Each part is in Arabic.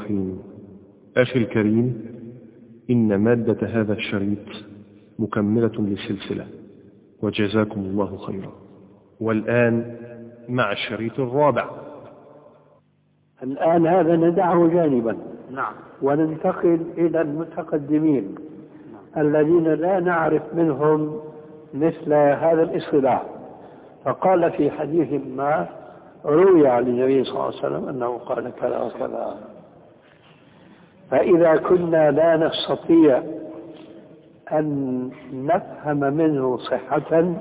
الرحيم. أخي الكريم إن مادة هذا الشريط مكملة للسلسلة وجزاكم الله خيرا. والآن مع الشريط الرابع. الآن هذا ندعه جانبا. نعم. وننتقل إلى المتقدمين الذين لا نعرف منهم مثل هذا الاصطلاح. فقال في حديث ما روي عن النبي صلى الله عليه وسلم أنه قال كذا وكذا. فإذا كنا لا نستطيع أن نفهم منه صحة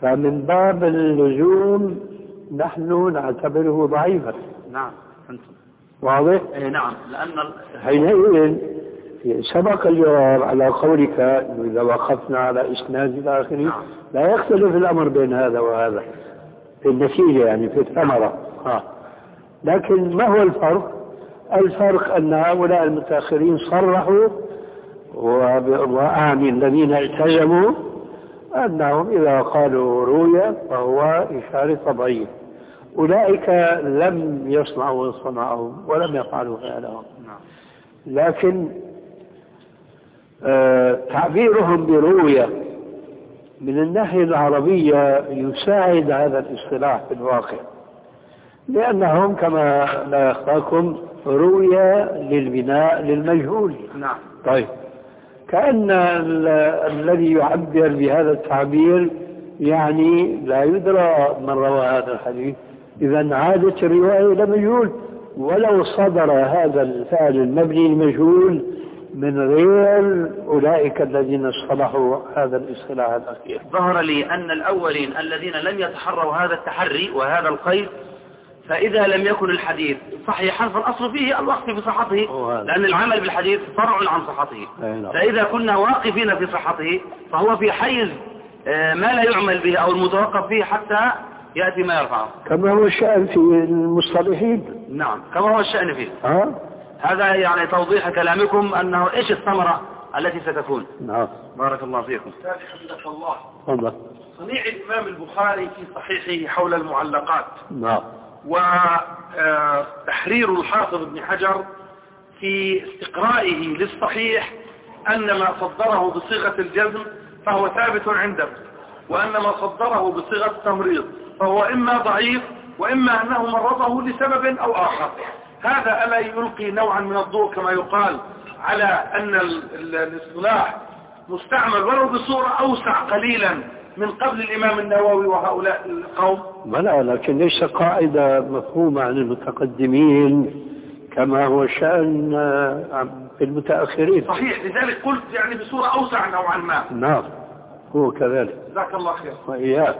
فمن باب اللزوم نحن نعتبره ضعيفا نعم واضح؟ إيه نعم لأن حينئذ سبق الجواب على قولك إذا وقفنا على إسناد إلى آخره نعم. لا يختلف الأمر بين هذا وهذا في النتيجة يعني في الثمرة ها. لكن ما هو الفرق؟ الفرق أن هؤلاء المتأخرين صرحوا وأعني الذين التزموا أنهم إذا قالوا روي فهو إشارة تضعيف. أولئك لم يصنعوا صنعهم ولم يفعلوا فعلهم. نعم. لكن آه، تعبيرهم برؤية من الناحية العربية يساعد هذا الاصطلاح في الواقع. لأنهم كما لا يخفاكم رؤية للبناء للمجهول. نعم. طيب. كأن ال- الذي يعبر بهذا التعبير يعني لا يدرى من روى هذا الحديث. إذا عادت الرواية إلى مجهول. ولو صدر هذا الفعل المبني المجهول من غير أولئك الذين اصطلحوا هذا الاصطلاح الأخير. ظهر لي أن الأولين الذين لم يتحروا هذا التحري وهذا القيد فإذا لم يكن الحديث صحيحا فالأصل فيه الوقف بصحته وهذا. لأن العمل بالحديث فرع عن صحته. أي نعم. فإذا كنا واقفين في صحته فهو في حيز آه، ما لا يعمل به أو المتوقف فيه حتى يأتي ما يرفعه. كما هو الشأن في المصطلحين. نعم كما هو الشأن فيه. ها؟ هذا يعني توضيح كلامكم أنه إيش الثمرة التي ستكون. نعم. بارك الله فيكم. حفظك الله. تفضل. صنيع الإمام البخاري في صحيحه حول المعلقات. نعم. وتحرير الحافظ ابن حجر في استقرائه للصحيح أن ما صدره بصيغة الجزم فهو ثابت عنده وأن ما صدره بصيغة التمريض فهو إما ضعيف وإما أنه مرضه لسبب أو آخر. هذا ألا يلقي نوعا من الضوء كما يقال على أن ال- ال- الاصطلاح مستعمل ولو بصورة أوسع قليلا من قبل الإمام النووي وهؤلاء القوم. بلى لكن ليس قاعدة مفهومة عن المتقدمين كما هو شأن آه، في المتأخرين. صحيح لذلك قلت يعني بصورة أوسع نوعا ما. نعم هو كذلك. جزاك الله خير. وإياك.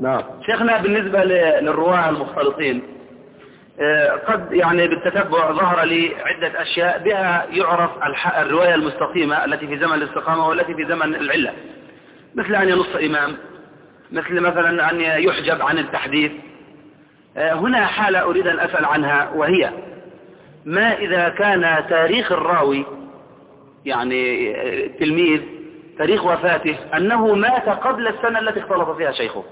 نعم. شيخنا بالنسبة للرواة المختلطين آه، قد يعني بالتتبع ظهر لي عدة أشياء بها يعرف الرواية المستقيمة التي في زمن الاستقامة والتي في زمن العلة. مثل أن ينص إمام مثل مثلا أن يحجب عن التحديث. آه، هنا حالة أريد أن أسأل عنها وهي ما إذا كان تاريخ الراوي يعني آه، التلميذ تاريخ وفاته أنه مات قبل السنة التي اختلط فيها شيخه.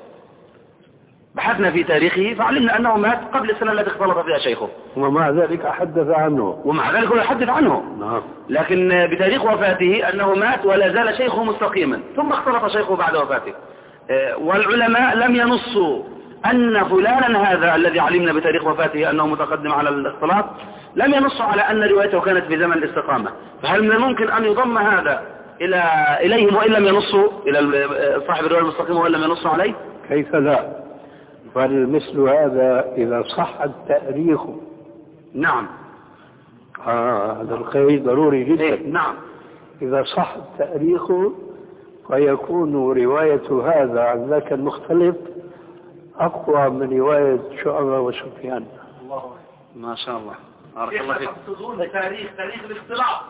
بحثنا في تاريخه فعلمنا أنه مات قبل السنة التي اختلط فيها شيخه. ومع ذلك حدث عنه. ومع ذلك هو يحدث عنه. نعم. لكن بتاريخ وفاته أنه مات ولا زال شيخه مستقيما ثم اختلط شيخه بعد وفاته. آه، والعلماء لم ينصوا أن فلانا هذا الذي علمنا بتاريخ وفاته أنه متقدم على الاختلاط لم ينصوا على أن روايته كانت في زمن الاستقامة. فهل من الممكن أن يضم هذا إلى إليهم وإن لم ينصوا إلى ال- صاحب الرواية المستقيمة وإن لم ينصوا عليه؟ كيف لا؟ فالمثل هذا إذا صح التأريخ. نعم. آه هذا القيد ضروري جدا. إيه نعم. إذا صح التأريخ فيكون رواية هذا عن ذاك المختلف أقوى من رواية شعبة وسفيان ما شاء الله. بارك الله فيك. تقصدون تاريخ تاريخ الاختلاط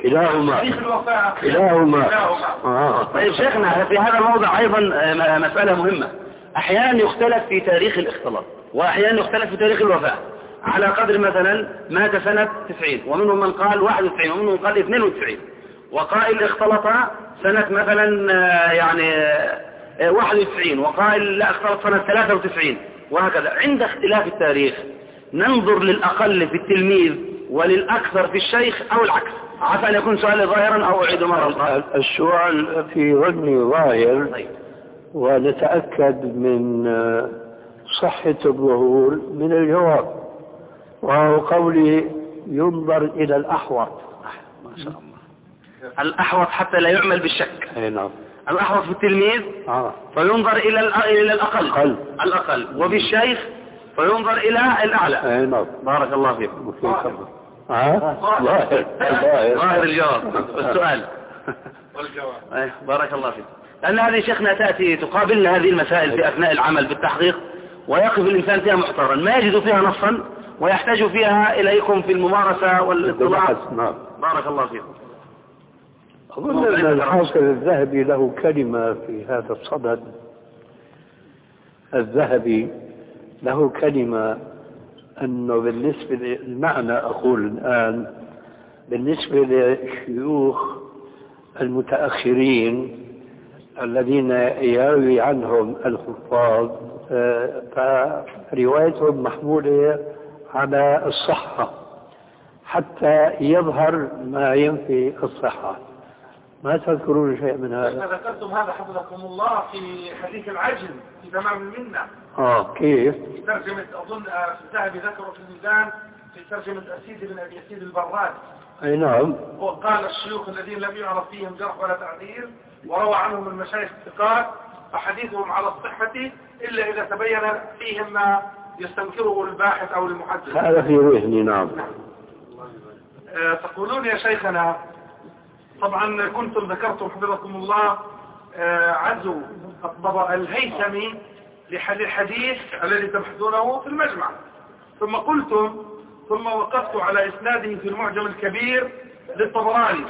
كلاهما. تاريخ الوفاة. كلاهما. كلاهما. آه. طيب شيخنا في هذا الموضع أيضا آه، مسألة مهمة. أحيانا يختلف في تاريخ الاختلاط وأحيانا يختلف في تاريخ الوفاة. على قدر مثلا مات سنة 90 ومنهم من قال 91 ومنهم من قال 92 وقائل اختلط سنة مثلا آه، يعني آه، 91 وقائل لا اختلط سنة 93 وهكذا. عند اختلاف التاريخ ننظر للأقل في التلميذ وللأكثر في الشيخ أو العكس. عسى أن يكون سؤالي ظاهرا أو أعيد مرة أخرى. السؤال في ظني ظاهر طيب. ونتأكد من آه، صحة الظهور من الجواب وهو قولي ينظر إلى الأحوط. ما شاء الله. الأحوط حتى لا يعمل بالشك. أي نعم. الأحوط في التلميذ آه. فينظر إلى الأ- إلى الأقل. أقل. الأقل. وبالشيخ فينظر إلى الأعلى. أي نعم. بارك الله فيكم ها؟ ظاهر. ظاهر. الجواب. والسؤال والجواب. بارك الله فيك. لأن هذه شيخنا تأتي تقابلنا هذه المسائل في أثناء العمل بالتحقيق ويقف الإنسان فيها محتارا ما يجد فيها نصا ويحتاج فيها إليكم في الممارسة والاطلاع نعم. بارك الله فيكم. أظن أن الحافظ الذهبي له كلمة في هذا الصدد. الذهبي له كلمة أنه بالنسبة للمعنى أقول الآن بالنسبة للشيوخ المتأخرين الذين يروي عنهم الحفاظ آه، فروايتهم محمولة على الصحة حتى يظهر ما ينفي الصحة. ما تذكرون شيء من هذا. ذكرتم هذا حفظكم الله في حديث العجل في تمام المنة آه كيف؟ في ترجمة أظن آه، الذهبي ذكره في الميزان في ترجمة أسيد بن أبي أسيد البراد أي نعم. وقال الشيوخ الذين لم يعرف فيهم جرح ولا تعديل وروى عنهم المشايخ الثقات فحديثهم على الصحة إلا إذا تبين فيهم ما يستنكره الباحث أو المحدث. هذا في ذهني نعم. آه، تقولون يا شيخنا طبعا كنتم ذكرتم حفظكم الله آه، عزو الهيثمي لح- للحديث الذي تبحثونه في المجمع. ثم قلتم ثم وقفت على إسناده في المعجم الكبير للطبراني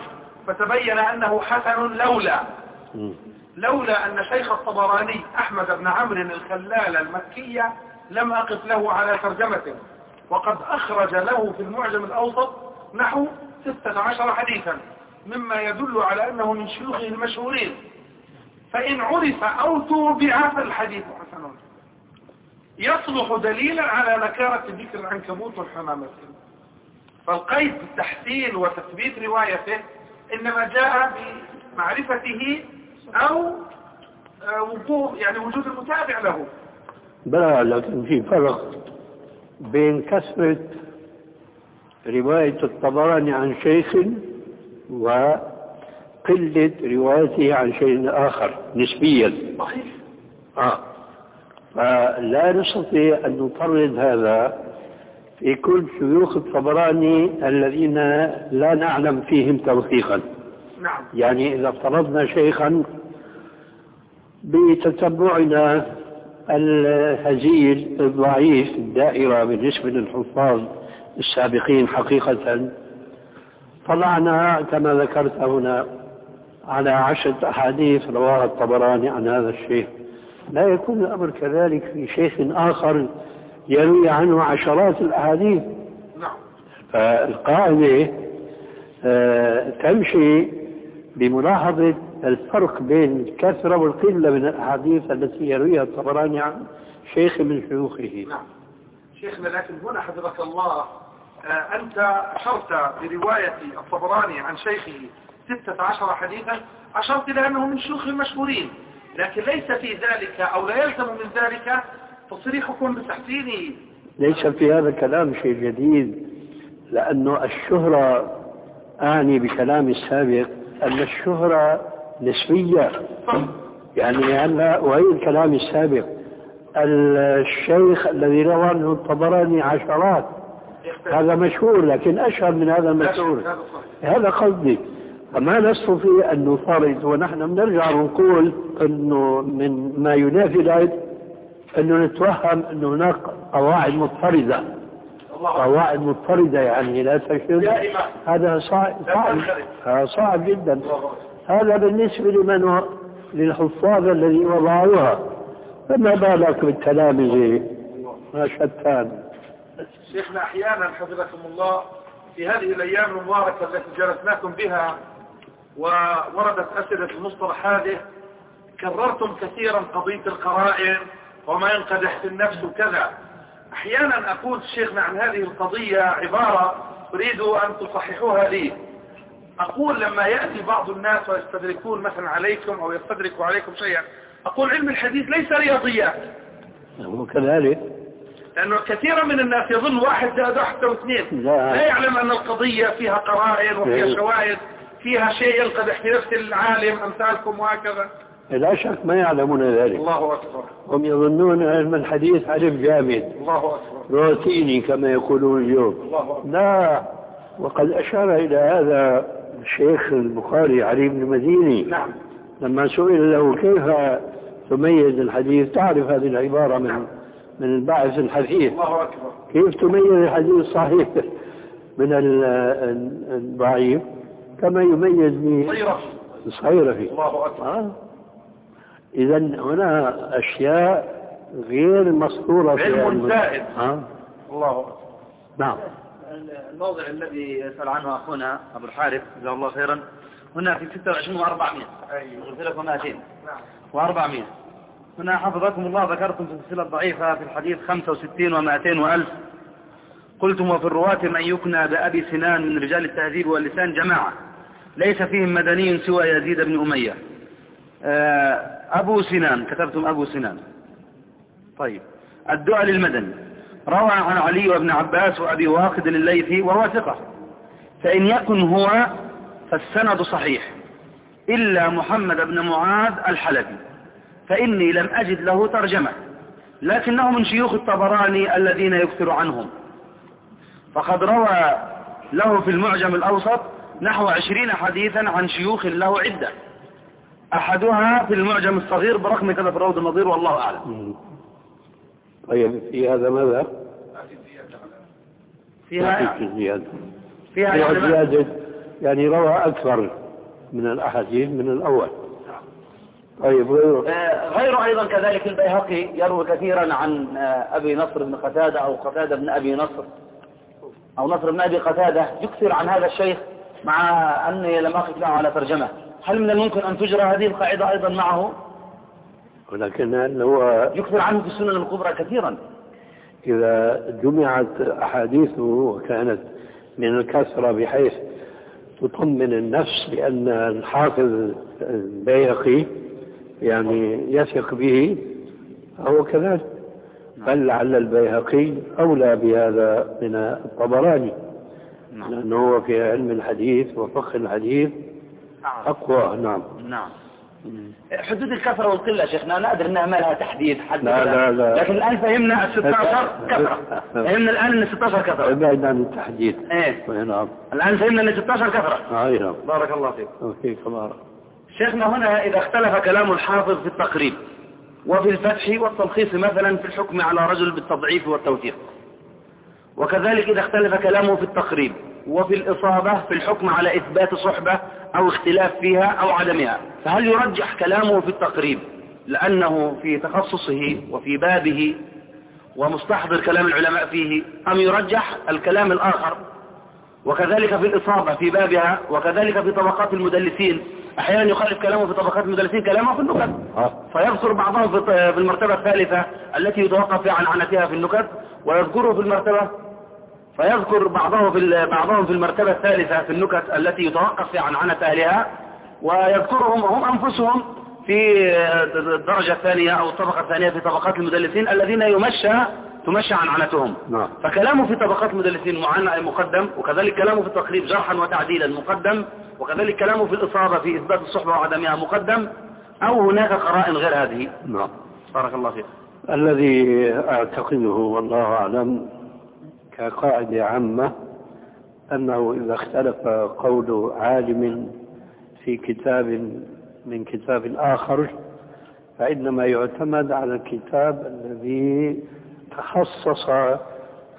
فتبين أنه حسن لولا. لولا أن شيخ الطبراني أحمد بن عمرو الخلال المكية لم أقف له على ترجمته وقد أخرج له في المعجم الأوسط نحو 16 حديثا. مما يدل على أنه من شيوخه المشهورين. فإن عرف أو توبع فالحديث حسن. يصلح دليلا على نكارة ذكر العنكبوت والحمامة. فالقيد بالتحسين وتثبيت روايته إنما جاء بمعرفته أو آه، وقوع يعني وجود المتابع له. بلى لكن في فرق بين كثرة رواية الطبراني عن شيخ وقلة روايته عن شيء آخر نسبيا. صحيح. آه. فلا نستطيع أن نطرد هذا في كل شيوخ الطبراني الذين لا نعلم فيهم توثيقا نعم. يعني إذا افترضنا شيخا بتتبعنا الهزيل الضعيف الدائرة بالنسبة للحفاظ السابقين حقيقة طلعنا كما ذكرت هنا على عشرة أحاديث رواها الطبراني عن هذا الشيخ. لا يكون الأمر كذلك في شيخ آخر يروي عنه عشرات الأحاديث. نعم. فالقاعدة آه، تمشي بملاحظة الفرق بين الكثرة والقلة من الأحاديث التي يرويها الطبراني عن شيخ من شيوخه. نعم. شيخنا لكن هنا حفظك الله. آه، أنت أشرت برواية الطبراني عن شيخه ستة عشر حديثا أشرت إلى أنه من شيوخ المشهورين. لكن ليس في ذلك أو لا يلزم من ذلك تصريحكم بتحسينه ليس في هذا الكلام شيء جديد لأنه الشهرة أعني بكلامي السابق أن الشهرة نسبية. يعني هلا وهي الكلام السابق. الشيخ الذي روى عنه الطبراني عشرات هذا مشهور لكن أشهر من هذا المشهور هذا قصدي. فما نستطيع أن نفرض ونحن بنرجع ونقول أنه من ما ينافي ذلك أنه نتوهم أن هناك قواعد مضطردة. قواعد مضطردة يعني لا تشد هذا صعب. صعب هذا صعب جدا. هذا بالنسبة لمن للحفاظ الذي وضعوها. فما بالك بالتلامذة ما شتان. شيخنا أحيانا حفظكم الله في هذه الأيام المباركة التي جلسناكم بها ووردت أسئلة المصطلح هذه كررتم كثيرا قضية القرائن وما ينقدح في النفس وكذا. أحيانا أقول شيخنا عن هذه القضية عبارة أريد أن تصححوها لي. أقول لما يأتي بعض الناس ويستدركون مثلا عليكم أو يستدركوا عليكم شيئا أقول علم الحديث ليس رياضيات. وكذلك لأنه كثيرا من الناس يظن واحد زائد واحد أو اثنين. لا. لا يعلم أن القضية فيها قرائن وفيها. شواهد فيها شيء ينقدح في نفس العالم أمثالكم وهكذا. لا شك ما يعلمون ذلك. الله أكبر. هم يظنون علم الحديث علم جامد. الله أكبر. روتيني كما يقولون اليوم. الله أكبر. لا. وقد أشار إلى هذا الشيخ البخاري علي بن مديني نعم. لما سئل له كيف تميز الحديث تعرف هذه العبارة من من الباعث الحثيث الله أكبر. كيف تميز الحديث الصحيح من ال- ال- الضعيف؟ كما يميز الصغيرة الله أكبر. آه. إذا هنا أشياء غير مسطورة في علم علم- زائد. آه. الله أكبر. نعم. الموضع الذي يسأل عنه أخونا أبو الحارث جزاه الله خيرا. هنا في 26 و400 أيوه. قلت لكم 200 نعم. و400 هنا حفظكم الله ذكرتم في السلسلة الضعيفة في الحديث 65 و200 وألف. قلتم وفي الرواة من يكنى بأبي سنان من رجال التهذيب واللسان جماعة. ليس فيهم مدني سوى يزيد بن أمية. آه، أبو سنان كتبتم أبو سنان. طيب الدعاء للمدني. روى عن علي وابن عباس وأبي واقد الليثي وهو ثقة. فإن يكن هو فالسند صحيح. إلا محمد بن معاذ الحلبي. فإني لم أجد له ترجمة لكنه من شيوخ الطبراني الذين يكثر عنهم. فقد روى له في المعجم الأوسط نحو عشرين حديثا عن شيوخ له عدة. أحدها في المعجم الصغير برقم كذا في الروض النظير والله أعلم. طيب في هذا ماذا؟ فيها في زيادة. فيها زيادة يعني روى أكثر من الأحاديث من الأول. طيب غيره. آه، غير أيضا كذلك البيهقي يروي كثيرا عن آه، أبي نصر بن قتادة أو قتادة بن أبي نصر. أو نصر بن أبي قتادة يكثر عن هذا الشيخ مع أني لم أقف له على ترجمة. هل من الممكن أن تجرى هذه القاعدة أيضا معه؟ ولكن هو يكثر عنه في السنن الكبرى كثيرا. إذا جمعت أحاديثه وكانت من الكثرة بحيث تطمن النفس بأن الحافظ البيهقي يعني يثق به هو كذلك. بل لعل البيهقي أولى بهذا من الطبراني نعم. لأنه هو في علم الحديث وفقه الحديث أقوى. نعم. نعم. حدود الكثرة والقلة شيخنا أنا أدري أنها ما لها تحديد حد لا،. لا، لا. لكن الآن فهمنا ال 16 كثرة فهمنا الآن أن 16 كثرة ابعد عن التحديد. إيه. نعم. الآن فهمنا أن 16 كثرة أي نعم. بارك الله فيك. وفيك بارك شيخنا هنا إذا اختلف كلام الحافظ في التقريب وفي الفتح والتلخيص مثلا في الحكم على رجل بالتضعيف والتوثيق. وكذلك إذا اختلف كلامه في التقريب وفي الإصابة في الحكم على إثبات صحبة أو اختلاف فيها أو عدمها. فهل يرجح كلامه في التقريب لأنه في تخصصه وفي بابه ومستحضر كلام العلماء فيه أم يرجح الكلام الآخر وكذلك في الإصابة في بابها وكذلك في طبقات المدلسين أحيانا يخالف كلامه في طبقات المدلسين كلامه في النكت. آه. فيذكر بعضهم في المرتبة الثالثة التي يتوقف في عنعنتها في النكت ويذكره في المرتبة فيذكر بعضهم في بعضهم في المرتبة الثالثة في النكت التي يتوقف في عنعنة أهلها ويذكرهم هم أنفسهم في الدرجة الثانية أو الطبقة الثانية في طبقات المدلسين الذين يمشى تمشى عنعنتهم. نعم. فكلامه في طبقات المدلسين مقدم وكذلك كلامه في التقريب جرحا وتعديلا مقدم وكذلك كلامه في الإصابة في إثبات الصحبة وعدمها مقدم أو هناك قرائن غير هذه. نعم. بارك الله فيك. الذي أعتقده والله أعلم كقاعدة عامة أنه إذا اختلف قول عالم في كتاب من كتاب آخر فإنما يعتمد على الكتاب الذي تخصص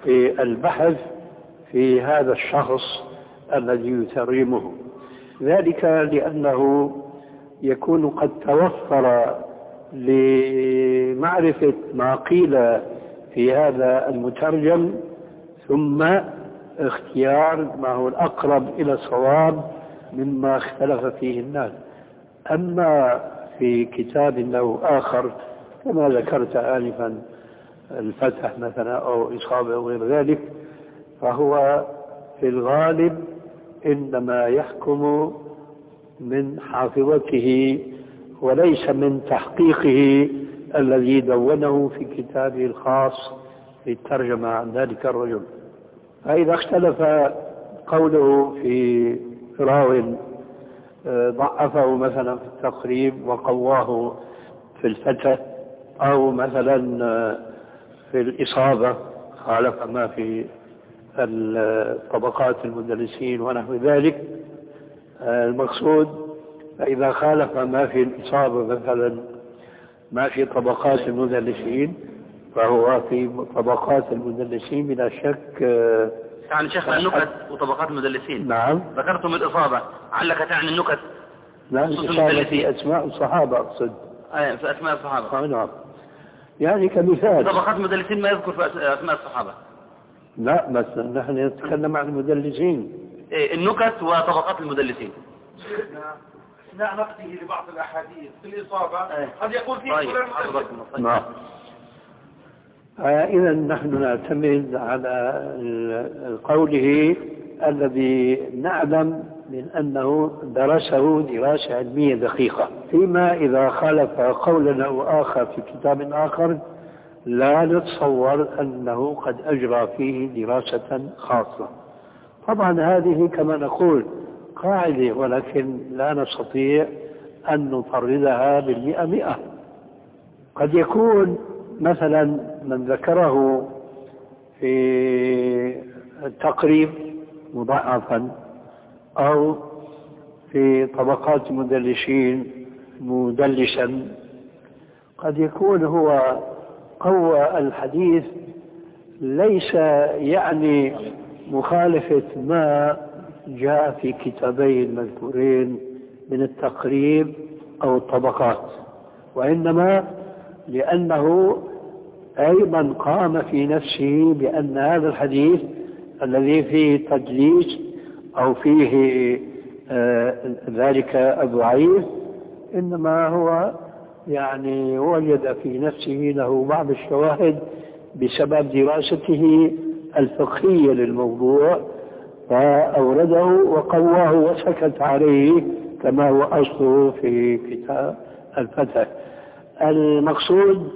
في البحث في هذا الشخص الذي يترجمه. ذلك لأنه يكون قد توفر لمعرفة ما قيل في هذا المترجم ثم اختيار ما هو الأقرب إلى الصواب مما اختلف فيه الناس. أما في كتاب له آخر كما ذكرت آنفا الفتح مثلا أو إصابة أو غير ذلك فهو في الغالب إنما يحكم من حافظته وليس من تحقيقه الذي دونه في كتابه الخاص في الترجمة عن ذلك الرجل. فإذا اختلف قوله في راو آه، ضعفه مثلا في التقريب وقواه في الفتح أو مثلا آه، في الإصابة خالف ما في طبقات المدرسين ونحو ذلك. المقصود فإذا خالف ما في الإصابة مثلا ما في طبقات المدلسين فهو في طبقات المدلسين بلا شك آه، يعني شيخنا النكت وطبقات المدلسين نعم. ذكرتم الإصابة. علك تعني النكت. نعم الإصابة في أسماء الصحابة أقصد. أي في أسماء الصحابة. نعم. يعني كمثال. طبقات المدلسين ما يذكر في أسماء الصحابة. لا بس نحن نتكلم عن المدلسين. إيه النكت وطبقات المدلسين. اثناء نقده لبعض الأحاديث. في الإصابة إيه. قد يقول فيه طيب. فلان نعم. إذا نحن نعتمد على قوله الذي نعلم من أنه درسه دراسة علمية دقيقة. فيما إذا خالف قولا أو آخر في كتاب آخر لا نتصور أنه قد أجرى فيه دراسة خاصة. طبعا هذه كما نقول قاعدة ولكن لا نستطيع أن نفردها بالمئة مئة. قد يكون مثلا من ذكره في التقريب مضاعفا أو في طبقات مدلشين مدلشا. قد يكون هو قوى الحديث ليس يعني مخالفة ما جاء في كتابي المذكورين من التقريب أو الطبقات وإنما لأنه أيضا قام في نفسه بأن هذا الحديث الذي فيه تدليس أو فيه آه ذلك الضعيف إنما هو يعني وجد في نفسه له بعض الشواهد بسبب دراسته الفقهية للموضوع فأورده وقواه وسكت عليه كما هو أصله في كتاب الفتح. المقصود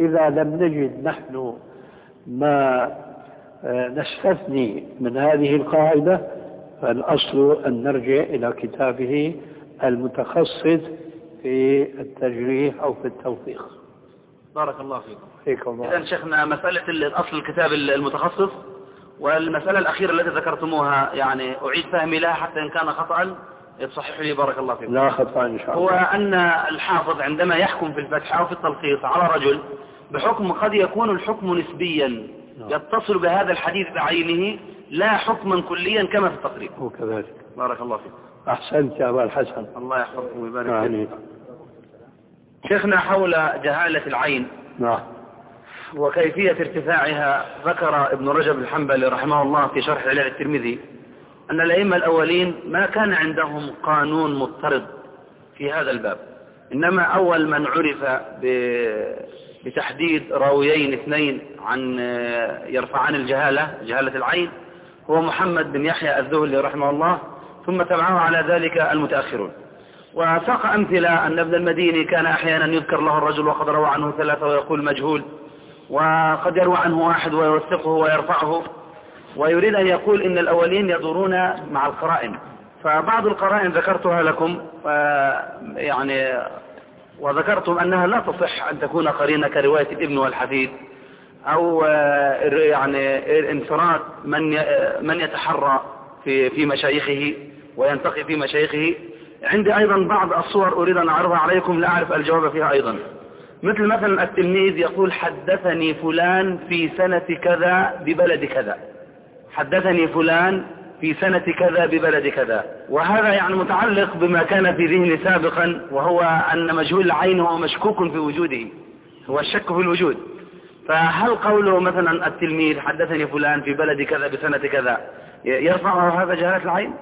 إذا لم نجد نحن ما آه، نستثني من هذه القاعدة فالأصل أن نرجع إلى كتابه المتخصص في التجريح أو في التوثيق. بارك الله فيكم. فيكم. الله إذا شيخنا مسألة أصل الكتاب المتخصص والمسألة الأخيرة التي ذكرتموها يعني أعيد فهمي لها حتى إن كان خطأ يتصحح لي بارك الله فيكم. لا خطأ إن شاء الله. هو أن الحافظ عندما يحكم في الفتح أو في التلخيص على رجل بحكم قد يكون الحكم نسبيا نعم. يتصل بهذا الحديث بعينه لا حكما كليا كما في التقريب. وكذلك. بارك الله فيكم أحسنت يا أبا الحسن. الله يحفظكم ويبارك فيكم شيخنا حول جهالة العين نعم. وكيفية ارتفاعها ذكر ابن رجب الحنبلي رحمه الله في شرح علل الترمذي أن الأئمة الأولين ما كان عندهم قانون مضطرد في هذا الباب إنما أول من عرف بتحديد راويين اثنين عن يرفعان الجهالة جهالة العين هو محمد بن يحيى الذهلي رحمه الله ثم تبعه على ذلك المتأخرون. وساق أمثلة أن ابن المديني كان أحيانا يذكر له الرجل وقد روى عنه ثلاثة ويقول مجهول وقد يروى عنه واحد ويوثقه ويرفعه ويريد أن يقول إن الأولين يدورون مع القرائن. فبعض القرائن ذكرتها لكم يعني وذكرتم أنها لا تصح أن تكون قرينة كرواية الابن والحفيد أو يعني انفراد من من يتحرى في في مشايخه وينتقي في مشايخه. عندي أيضا بعض الصور أريد أن أعرضها عليكم لا أعرف الجواب فيها أيضا. مثل مثلا التلميذ يقول حدثني فلان في سنة كذا ببلد كذا. حدثني فلان في سنة كذا ببلد كذا. وهذا يعني متعلق بما كان في ذهني سابقا وهو أن مجهول العين هو مشكوك في وجوده هو الشك في الوجود. فهل قوله مثلا التلميذ حدثني فلان في بلد كذا بسنة كذا يرفع هذا جهالة العين؟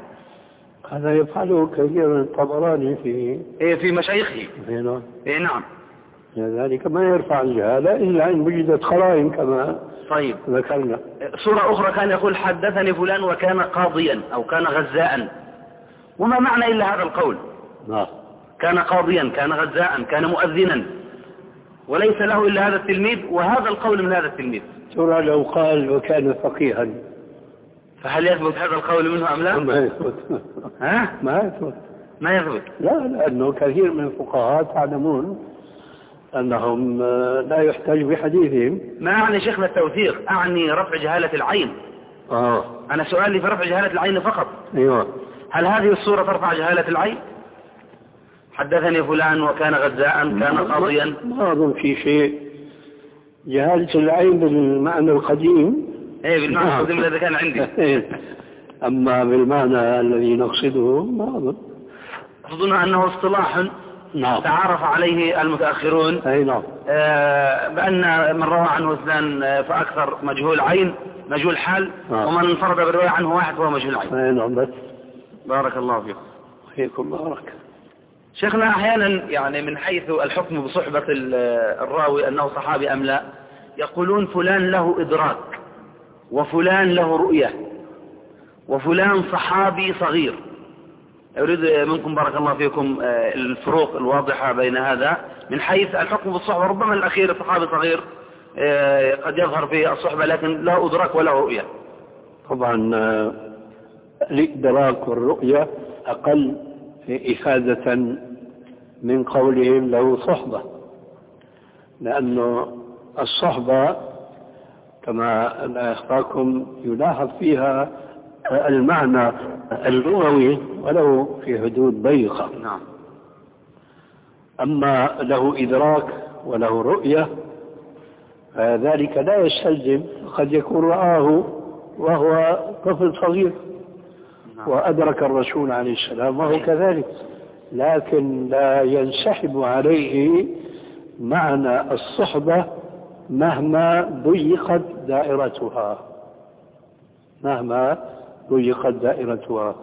هذا يفعله كثيرا الطبراني في إيه في مشايخه. نعم. إيه نعم. ذلك ما يرفع الجهالة إلا إن وجدت قرائن كما طيب. ذكرنا. صورة أخرى كان يقول حدثني فلان وكان قاضيا أو كان غزاء. وما معنى إلا هذا القول؟ نعم. كان قاضيا كان غزاء كان مؤذنا. وليس له إلا هذا التلميذ وهذا القول من هذا التلميذ. ترى لو قال وكان فقيها. فهل يثبت هذا القول منه أم لا؟ ما يثبت. ها؟ ما يثبت. ما يثبت. لا لأنه كثير من الفقهاء تعلمون أنهم آه، لا يحتج بحديثهم. ما أعني شيخنا التوثيق؟ أعني رفع جهالة العين. آه. أنا سؤالي في رفع جهالة العين فقط. أيوه. هل هذه الصورة ترفع جهالة العين؟ حدثني فلان وكان غزاء كان قاضيا. ما أظن في شيء. جهالة العين بالمعنى القديم إيه بالمعنى نعم. القديم الذي كان عندي. أما بالمعنى الذي نقصده ما أظن. تظن أنه اصطلاح نعم. تعارف عليه المتأخرون. أي نعم. آه، بأن من روى عنه اثنان آه، فأكثر مجهول عين مجهول حال آه. ومن انفرد بالرواية عنه واحد فهو مجهول عين. أي نعم بس. بارك الله فيكم فيكم بارك. شيخنا أحيانا يعني من حيث الحكم بصحبة ال- الراوي أنه صحابي أم لا يقولون فلان له إدراك. وفلان له رؤية وفلان صحابي صغير. أريد منكم بارك الله فيكم آه، الفروق الواضحة بين هذا. من حيث الحكم بالصحبة ربما الأخير صحابي صغير آه، قد يظهر في الصحبة لكن لا أدرك ولا رؤية. طبعا آه، الإدراك والرؤية أقل إفادة من قولهم له صحبة لأنه الصحبة كما أنا أخبركم يلاحظ فيها المعنى اللغوي ولو في حدود ضيقة نعم. أما له إدراك وله رؤية فذلك لا يستلزم قد يكون رآه وهو طفل صغير وأدرك الرسول عليه السلام وهو كذلك. لكن لا ينسحب عليه معنى الصحبة مهما ضيقت دائرتها. مهما ضيقت دائرتها.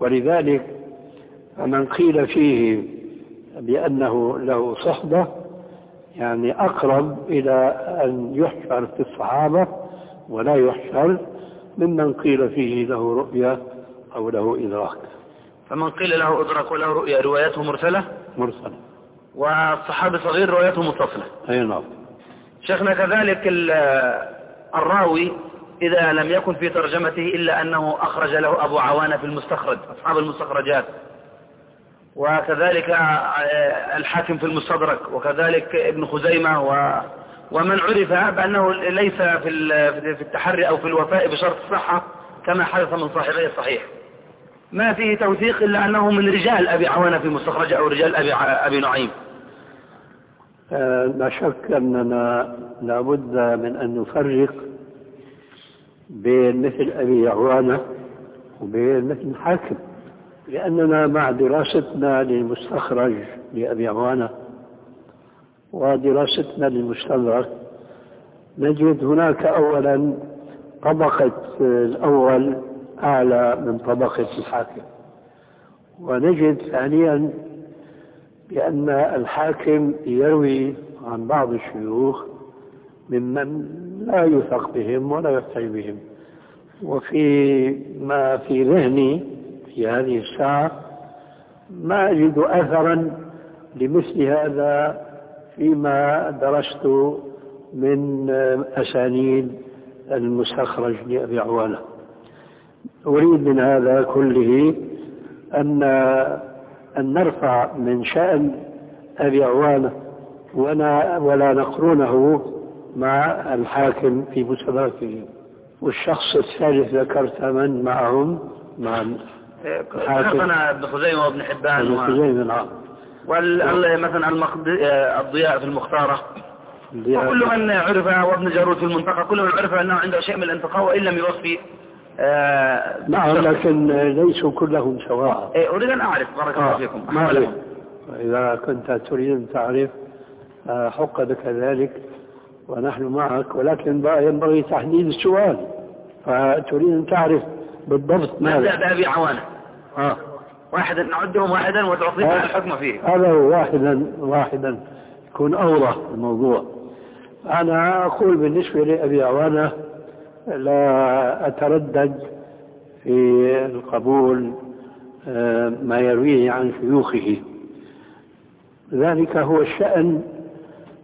ولذلك فمن قيل فيه بأنه له صحبة يعني أقرب إلى أن يحشر في الصحابة ولا يحشر ممن قيل فيه له رؤية أو له إدراك. فمن قيل له أدرك وله رؤية روايته مرسلة؟ مرسل والصحابي صغير روايته متصلة. أي نعم. شيخنا كذلك ال- الراوي إذا لم يكن في ترجمته إلا أنه أخرج له أبو عوانة في المستخرج أصحاب المستخرجات. وكذلك آه، الحاكم في المستدرك وكذلك ابن خزيمة و ومن عرف بأنه ليس في في التحري أو في الوفاء بشرط الصحة كما حدث من صاحبي الصحيح ما فيه توثيق إلا أنه من رجال أبي عوانة في المستخرج أو رجال أبي, أبي نعيم. آه، لا شك أننا لابد من أن نفرق بين مثل أبي عوانة وبين مثل الحاكم لأننا مع دراستنا للمستخرج لأبي عوانة ودراستنا للمستدرك نجد هناك أولا طبقة الأول أعلى من طبقة الحاكم ونجد ثانيا بأن الحاكم يروي عن بعض الشيوخ ممن لا يثق بهم ولا يحتج بهم. وفي ما في ذهني في هذه الساعة ما أجد أثرا لمثل هذا فيما درست من أسانيد المستخرج لأبي عوانة. أريد من هذا كله أن أن نرفع من شأن أبي عوانة ولا ولا نقرنه مع الحاكم في مستدركه والشخص الثالث ذكرت من معهم مع الحاكم. ابن خزيمة وابن حبان و... خزيمة نعم. وال... مثلا المقد... الضياء في المختارة. وكل من عرف وابن جارود في المنطقة كل من عرف أنه عنده شيء من الانتقاء وإن لم يوفي. نعم لكن ليسوا كلهم سواء. إيه، أريد أن أعرف بارك الله فيكم. ما أحمد عليك. لهم. إذا كنت تريد أن تعرف آه، حق لك ذلك ونحن معك ولكن ينبغي تحديد السؤال. فتريد أن تعرف بالضبط ماذا بأبي عوانة؟ آه. واحدا نعدهم واحدا وتعطينا آه. الحكم فيه. هذا هو واحدا واحدا يكون أوضح الموضوع. أنا أقول بالنسبة لأبي عوانة لا أتردد في القبول آه، ما يرويه عن شيوخه. ذلك هو الشأن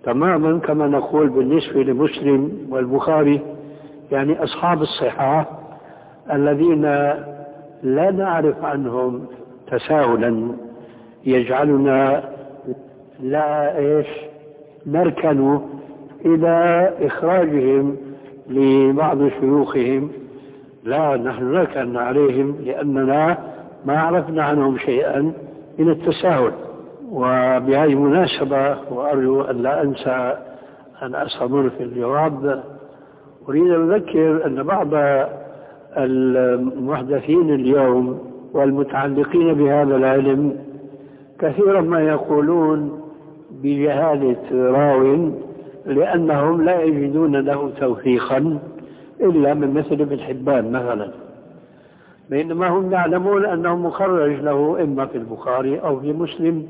تماما كما نقول بالنسبة لمسلم والبخاري يعني أصحاب الصحة الذين لا نعرف عنهم تساهلا. يجعلنا لا إيش نركن إلى إخراجهم لبعض شيوخهم لا نحن نركن عليهم لأننا ما عرفنا عنهم شيئا من التساهل. وبهذه المناسبة وأرجو أن لا أنسى أن أستمر في الجواب. أريد أن أذكر أن بعض المحدثين اليوم والمتعلقين بهذا العلم كثيرا ما يقولون بجهالة راو لأنهم لا يجدون له توثيقا إلا من مثل ابن حبان مثلا. بينما هم يعلمون أنه مخرج له إما في البخاري أو في مسلم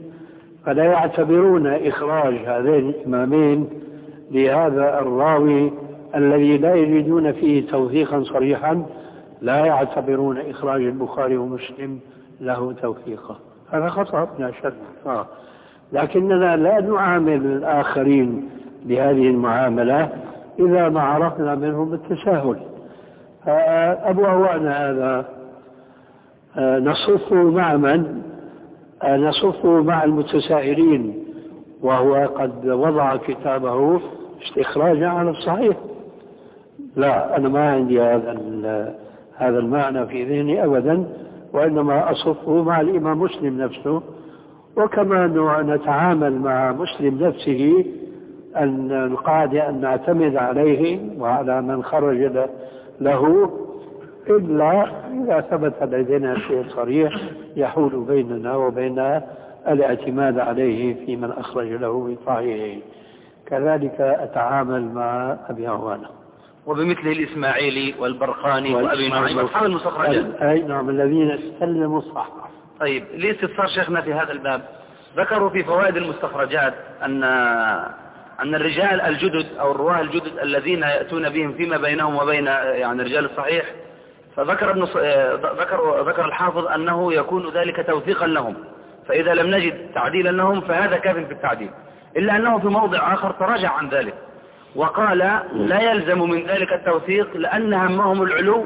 فلا يعتبرون إخراج هذين الإمامين لهذا الراوي الذي لا يجدون فيه توثيقا صريحا لا يعتبرون إخراج البخاري ومسلم له توثيقا. هذا خطأ لا شك آه. لكننا لا نعامل الآخرين بهذه المعاملة إذا ما عرفنا منهم التساهل. أبو أوانا هذا نصفه مع من؟ نصفه مع المتساهلين وهو قد وضع كتابه استخراجا على الصحيح. لا أنا ما عندي هذا هذا المعنى في ذهني أبدا وإنما أصفه مع الإمام مسلم نفسه. وكما نتعامل مع مسلم نفسه أن القاعدة أن نعتمد عليه وعلى من خرج له إلا إذا ثبت لدينا شيء صريح يحول بيننا وبين الاعتماد عليه في من أخرج له في صحيحه. كذلك أتعامل مع أبي عوانة وبمثله الإسماعيلي والبرقاني وأبي نعيم. أصحاب المستخرجات أي نعم الذين استلموا الصح طيب لاستفسار شيخنا في هذا الباب ذكروا في فوائد المستخرجات أن أن الرجال الجدد أو الرواة الجدد الذين يأتون بهم فيما بينهم وبين يعني رجال الصحيح فذكر ابن ذكر ذكر الحافظ أنه يكون ذلك توثيقا لهم فإذا لم نجد تعديلا لهم فهذا كاف في التعديل إلا أنه في موضع آخر تراجع عن ذلك وقال لا يلزم من ذلك التوثيق لأن همهم العلو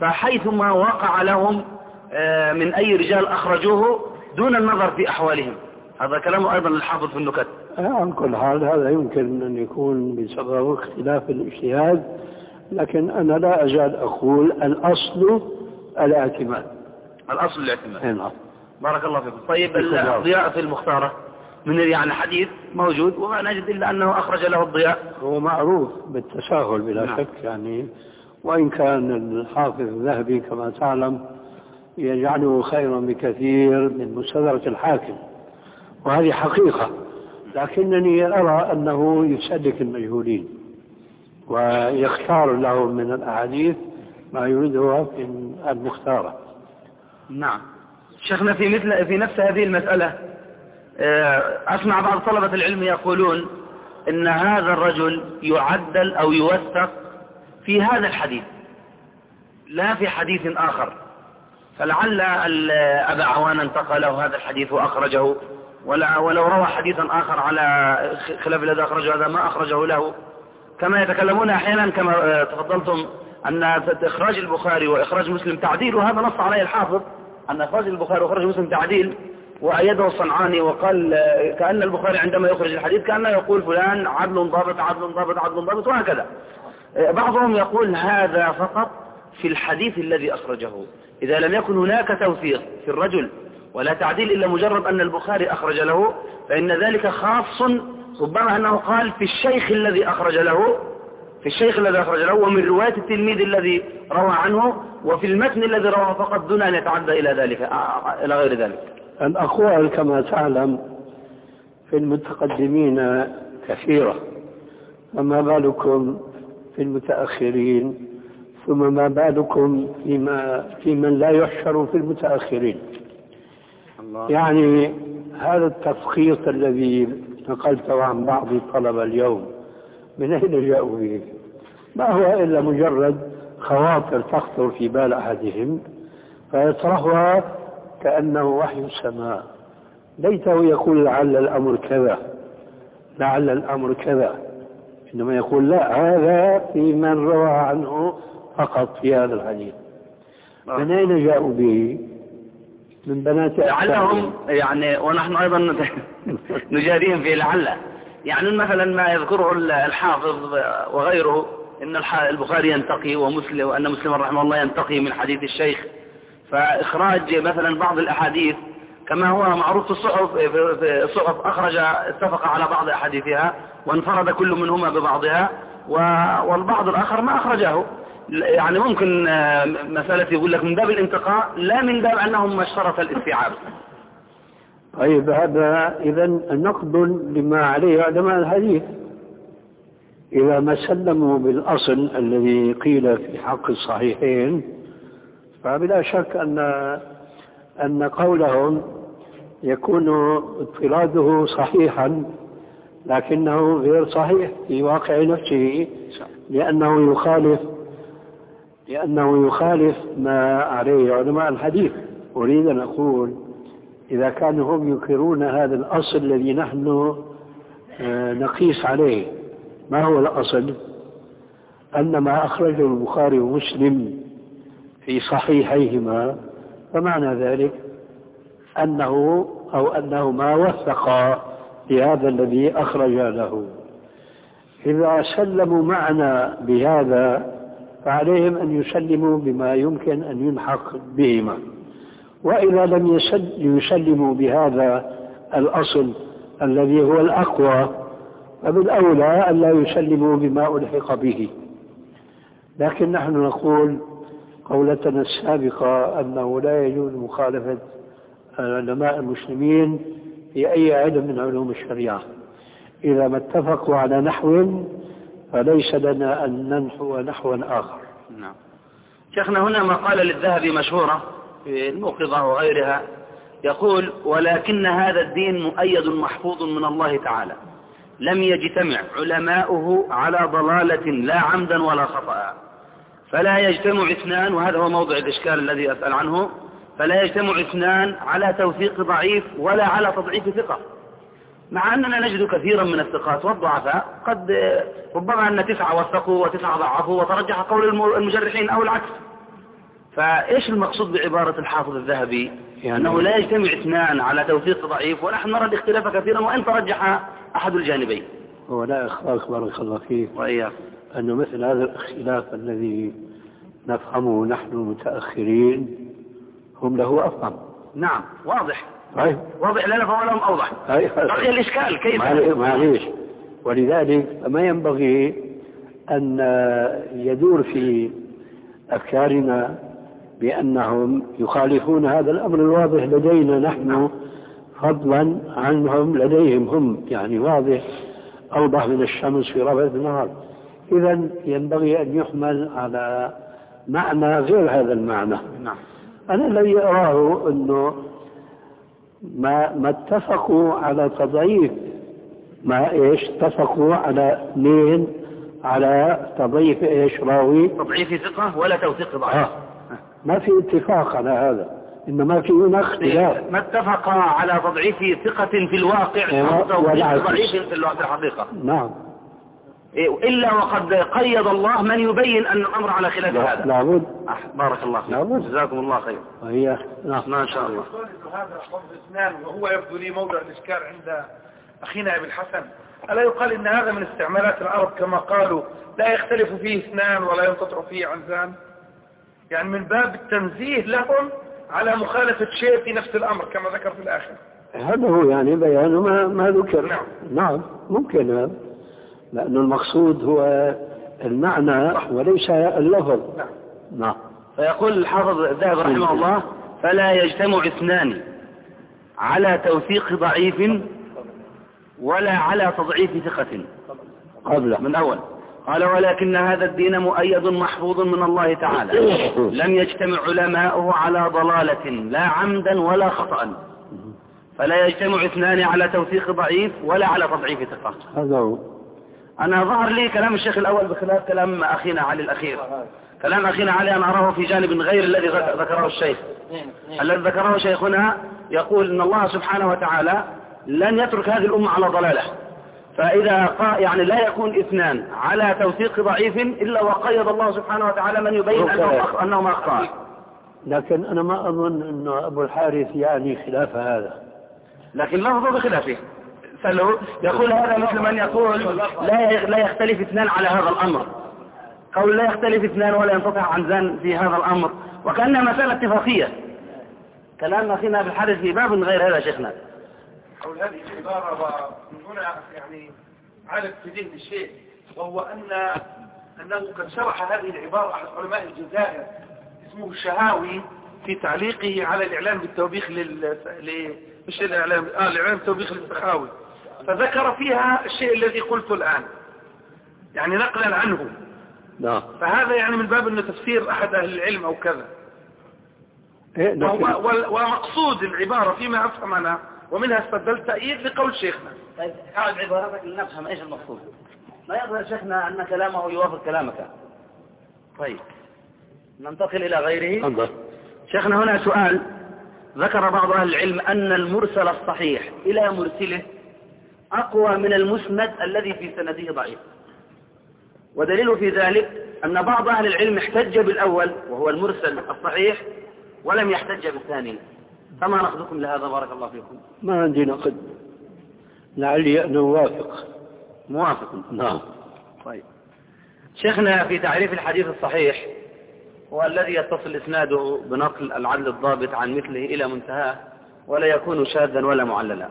فحيثما وقع لهم آه، من أي رجال أخرجوه دون النظر في أحوالهم. هذا كلام أيضا للحافظ في النكت. عن كل حال هذا يمكن أن يكون بسبب اختلاف الاجتهاد لكن أنا لا أزال أقول الأصل الاعتماد. الأصل الاعتماد. نعم. بارك الله فيكم. طيب الضياء في المختارة. من يعني حديث موجود وما نجد إلا أنه أخرج له الضياء. هو معروف بالتساهل بلا نعم. شك يعني وإن كان الحافظ الذهبي كما تعلم يجعله خيرا بكثير من مستدرك الحاكم. وهذه حقيقة. لكنني أرى أنه يسلك المجهولين ويختار لهم من الأحاديث ما يريده في المختارة. نعم. شيخنا في مثل في نفس هذه المسألة آه، أسمع بعض طلبة العلم يقولون إن هذا الرجل يعدل أو يوثق في هذا الحديث لا في حديث آخر. فلعل أبا عوان انتقله هذا الحديث وأخرجه. ولا ولو روى حديثا آخر على خلاف الذي أخرجه هذا ما أخرجه له. كما يتكلمون أحيانا كما آه، تفضلتم أن إخراج البخاري وإخراج مسلم تعديل وهذا نص عليه الحافظ أن إخراج البخاري وإخراج مسلم تعديل وأيده الصنعاني وقال آه، كأن البخاري عندما يخرج الحديث كأنه يقول فلان عدل ضابط عدل ضابط عدل ضابط وهكذا. آه، بعضهم يقول هذا فقط في الحديث الذي أخرجه. إذا لم يكن هناك توثيق في الرجل ولا تعديل إلا مجرد أن البخاري أخرج له فإن ذلك خاص ربما أنه قال في الشيخ الذي أخرج له في الشيخ الذي أخرج له ومن رواية التلميذ الذي روى عنه وفي المتن الذي روى فقط دون أن يتعدى إلى ذلك إلى غير ذلك. الأقوال كما تعلم في المتقدمين كثيرة فما بالكم في المتأخرين ثم ما بالكم فيما في من لا يحشر في المتأخرين. الله. يعني هذا التفخيط الذي نقلته عن بعض الطلبة اليوم من أين جاءوا به؟ ما هو إلا مجرد خواطر تخطر في بال أحدهم فيطرحها كأنه وحي السماء. ليته يقول لعل الأمر كذا لعل الأمر كذا. إنما يقول لا هذا في من روى عنه فقط في هذا الحديث. من أين جاءوا به؟ من بنات لعلهم يعني ونحن أيضا نجاريهم في لعل. يعني مثلا ما يذكره الحافظ وغيره إن البخاري ينتقي ومسلم وأن مسلم رحمه الله ينتقي من حديث الشيخ. فإخراج مثلا بعض الأحاديث كما هو معروف في الصحف في الصحف أخرج اتفق على بعض أحاديثها وانفرد كل منهما ببعضها والبعض الآخر ما أخرجه. يعني ممكن آه، مسألة يقول لك من باب الانتقاء لا من باب أنهم ما اشترط الاستيعاب. طيب هذا إذا نقد لما عليه علماء الحديث. إذا ما سلموا بالأصل الذي قيل في حق الصحيحين فبلا شك أن أن قولهم يكون اضطراده صحيحا لكنه غير صحيح في واقع نفسه لأنه يخالف لأنه يخالف ما عليه علماء الحديث. أريد أن أقول إذا كانوا هم ينكرون هذا الأصل الذي نحن آه، نقيس عليه ما هو الأصل؟ أن ما أخرجه البخاري ومسلم في صحيحيهما فمعنى ذلك أنه أو أنه ما وثق بهذا الذي أخرج له. إذا سلموا معنا بهذا فعليهم أن يسلموا بما يمكن أن يلحق بهما. وإذا لم يسلموا بهذا الأصل الذي هو الأقوى فبالأولى أن لا يسلموا بما ألحق به. لكن نحن نقول قولتنا السابقة أنه لا يجوز مخالفة علماء المسلمين في أي علم من علوم الشريعة. إذا ما اتفقوا على نحو فليس لنا أن ننحو نحوا آخر. نعم. شيخنا هنا مقالة للذهبي مشهورة في الموقظة وغيرها يقول ولكن هذا الدين مؤيد محفوظ من الله تعالى. لم يجتمع علماؤه على ضلالة لا عمدا ولا خطأ. فلا يجتمع اثنان وهذا هو موضع الإشكال الذي أسأل عنه فلا يجتمع اثنان على توثيق ضعيف ولا على تضعيف ثقة. مع أننا نجد كثيرا من الثقات والضعفاء. قد ربما أن تسعة وثقوا وتسعة ضعفوا وترجح قول المجرحين أو العكس. فإيش المقصود بعبارة الحافظ الذهبي؟ يعني أنه لا يجتمع اثنان على توثيق ضعيف ونحن نرى الاختلاف كثيرا وإن ترجح أحد الجانبين. هو لا إخفاق بارك الله فيه وإياك. أنه مثل هذا الاختلاف الذي نفهمه نحن المتأخرين هم له أفهم نعم واضح. طيب. واضح لنا فهو لهم أوضح. بقي الإشكال كيف؟ معليش ولذلك ما ينبغي أن يدور في أفكارنا بأنهم يخالفون هذا الأمر الواضح لدينا. نحن فضلا عنهم لديهم هم يعني واضح أوضح من الشمس في ربع النهار. إذا ينبغي أن يحمل على معنى غير هذا المعنى. نعم. أنا الذي أراه أنه ما ما اتفقوا على تضعيف ما إيش اتفقوا على اثنين على تضعيف إيش راوي؟ تضعيف ثقة ولا توثيق ضعيف آه. ما في اتفاق على هذا إنما في هنا اختلاف. ما اتفق على تضعيف ثقة في الواقع أيوة، أو توثيق ضعيف في الحقيقة. نعم. إيه، إلا وقد قيد الله من يبين أن الأمر على خلاف هذا. لابد. بارك الله فيك. لابد. جزاكم الله خير وهي نعم. ما شاء الله. هذا اثنان وهو يبدو لي موضع الإشكال عند أخينا أبي الحسن. ألا يقال إن هذا من استعمالات العرب كما قالوا لا يختلف فيه اثنان ولا ينقطع فيه عنزان؟ يعني من باب التنزيه لهم على مخالفة شيء في نفس الأمر كما ذكر في الآخر. هذا هو يعني بيان ما ما ذكر. نعم. نعم ممكن. هذا لأن المقصود هو المعنى وليس اللفظ. نعم. نعم فيقول الحافظ الذهب رحمه الله فلا يجتمع اثنان على توثيق ضعيف ولا على تضعيف ثقة. قبل. من أول. قال ولكن هذا الدين مؤيد محفوظ من الله تعالى. لم يجتمع علماؤه على ضلالة لا عمدا ولا خطأ. فلا يجتمع اثنان على توثيق ضعيف ولا على تضعيف ثقة. هذا هو. أنا ظهر لي كلام الشيخ الأول بخلاف كلام أخينا علي الأخير. كلام أخينا علي أنا أراه في جانب غير الذي ذك- ذكره الشيخ. الذي ذكره شيخنا يقول إن الله سبحانه وتعالى لن يترك هذه الأمة على ضلالة. فإذا يعني لا يكون إثنان على توثيق ضعيف إلا وقيد الله سبحانه وتعالى من يبين أنهم أخ- أنهم أخطاء لكن أنا ما أظن أنه أبو الحارث يعني خلاف هذا. لكن لفظه بخلافه سأله يقول هذا مثل من يقول لا لا يختلف اثنان على هذا الأمر. قول لا يختلف اثنان ولا ينقطع عن زن في هذا الأمر. وكأنها مسألة اتفاقية. كلام أخينا بالحارث في باب غير هذا شيخنا. حول هذه العبارة ومن هنا يعني عادت في ذهن الشيء وهو أن أنه قد شرح هذه العبارة أحد علماء الجزائر اسمه الشهاوي في تعليقه على الإعلام بالتوبيخ لل... مش الإعلام آه الإعلام بالتوبيخ للسخاوي. فذكر فيها الشيء الذي قلته الآن. يعني نقلا عنه. نعم. فهذا يعني من باب أنه تفسير أحد أهل العلم أو كذا. إيه وال- ومقصود العبارة فيما أفهم أنا ومنها استدلت تأييد لقول شيخنا. طيب أعد عبارتك لنفهم إيش المقصود. لا يظهر شيخنا أن كلامه يوافق كلامك؟ طيب. ننتقل إلى غيره. تفضل. شيخنا هنا سؤال. ذكر بعض أهل العلم أن المرسل الصحيح إلى مرسله أقوى من المسند الذي في سنده ضعيف. ودليل في ذلك أن بعض أهل العلم احتج بالأول وهو المرسل الصحيح ولم يحتج بالثاني. فما نقدكم لهذا؟ بارك الله فيكم. ما عندي نقد. لعلي أن أوافق. موافق. نعم. طيب. شيخنا في تعريف الحديث الصحيح هو الذي يتصل إسناده بنقل العدل الضابط عن مثله إلى منتهاه ولا يكون شاذا ولا معللا.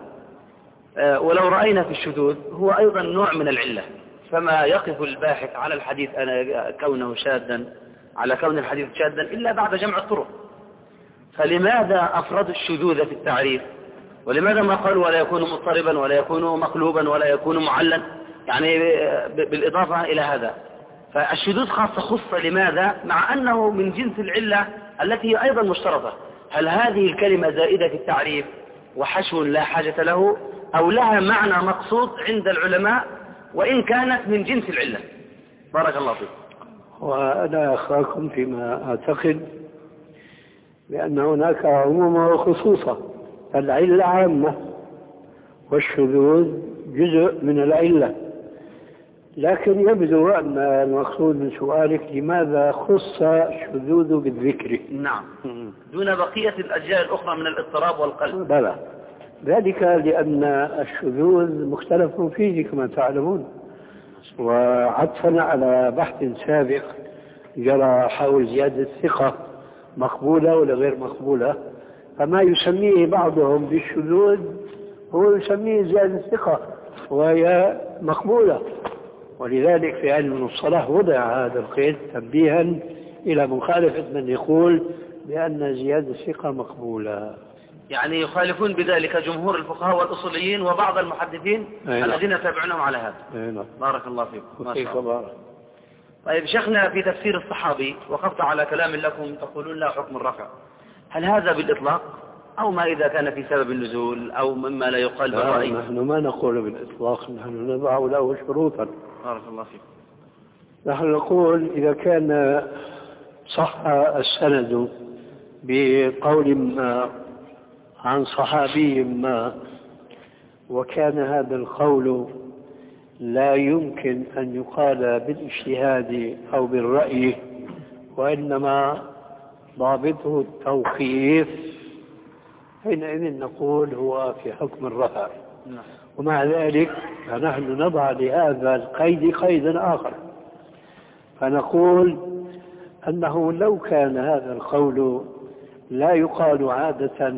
ولو رأينا في الشذوذ هو أيضا نوع من العلة. فما يقف الباحث على الحديث أنا كونه شاذا على كون الحديث شاذا إلا بعد جمع الطرق. فلماذا أفردوا الشذوذ في التعريف؟ ولماذا ما قالوا ولا يكون مضطربا ولا يكون مقلوبا ولا يكون معلا يعني بالإضافة إلى هذا. فالشذوذ خاصة خص لماذا؟ مع أنه من جنس العلة التي هي أيضا مشترطة. هل هذه الكلمة زائدة في التعريف وحشو لا حاجة له؟ أو لها معنى مقصود عند العلماء وإن كانت من جنس العلة. بارك الله فيك. وأنا أخاكم فيما أعتقد بأن هناك عموما وخصوصا. العلة عامة والشذوذ جزء من العلة. لكن يبدو أن المقصود من سؤالك لماذا خص الشذوذ بالذكر؟ نعم. دون بقية الأجزاء الأخرى من الاضطراب والقلب بلى. ذلك لأن الشذوذ مختلف فيه كما تعلمون. وعطفا على بحث سابق جرى حول زيادة الثقة مقبولة ولا غير مقبولة. فما يسميه بعضهم بالشذوذ هو يسميه زيادة الثقة وهي مقبولة. ولذلك في علم المصطلح وضع هذا القيد تنبيها إلى مخالفة من يقول بأن زيادة الثقة مقبولة. يعني يخالفون بذلك جمهور الفقهاء والأصوليين وبعض المحدثين نعم. الذين يتابعونهم على هذا. نعم. بارك الله فيكم. ما شاء الله. بارك. طيب شيخنا في تفسير الصحابي وقفت على كلام لكم تقولون لا حكم الرفع. هل هذا بالإطلاق؟ أو ما إذا كان في سبب النزول أو مما لا يقال بالرأي؟ نحن ما نقول بالإطلاق نحن نضع له شروطا. بارك الله فيكم نحن نقول إذا كان صح السند بقول ما عن صحابي ما وكان هذا القول لا يمكن أن يقال بالاجتهاد أو بالرأي وإنما ضابطه التوقيف حينئذ نقول هو في حكم الرفع نعم. ومع ذلك فنحن نضع لهذا القيد قيدا آخر. فنقول أنه لو كان هذا القول لا يقال عادة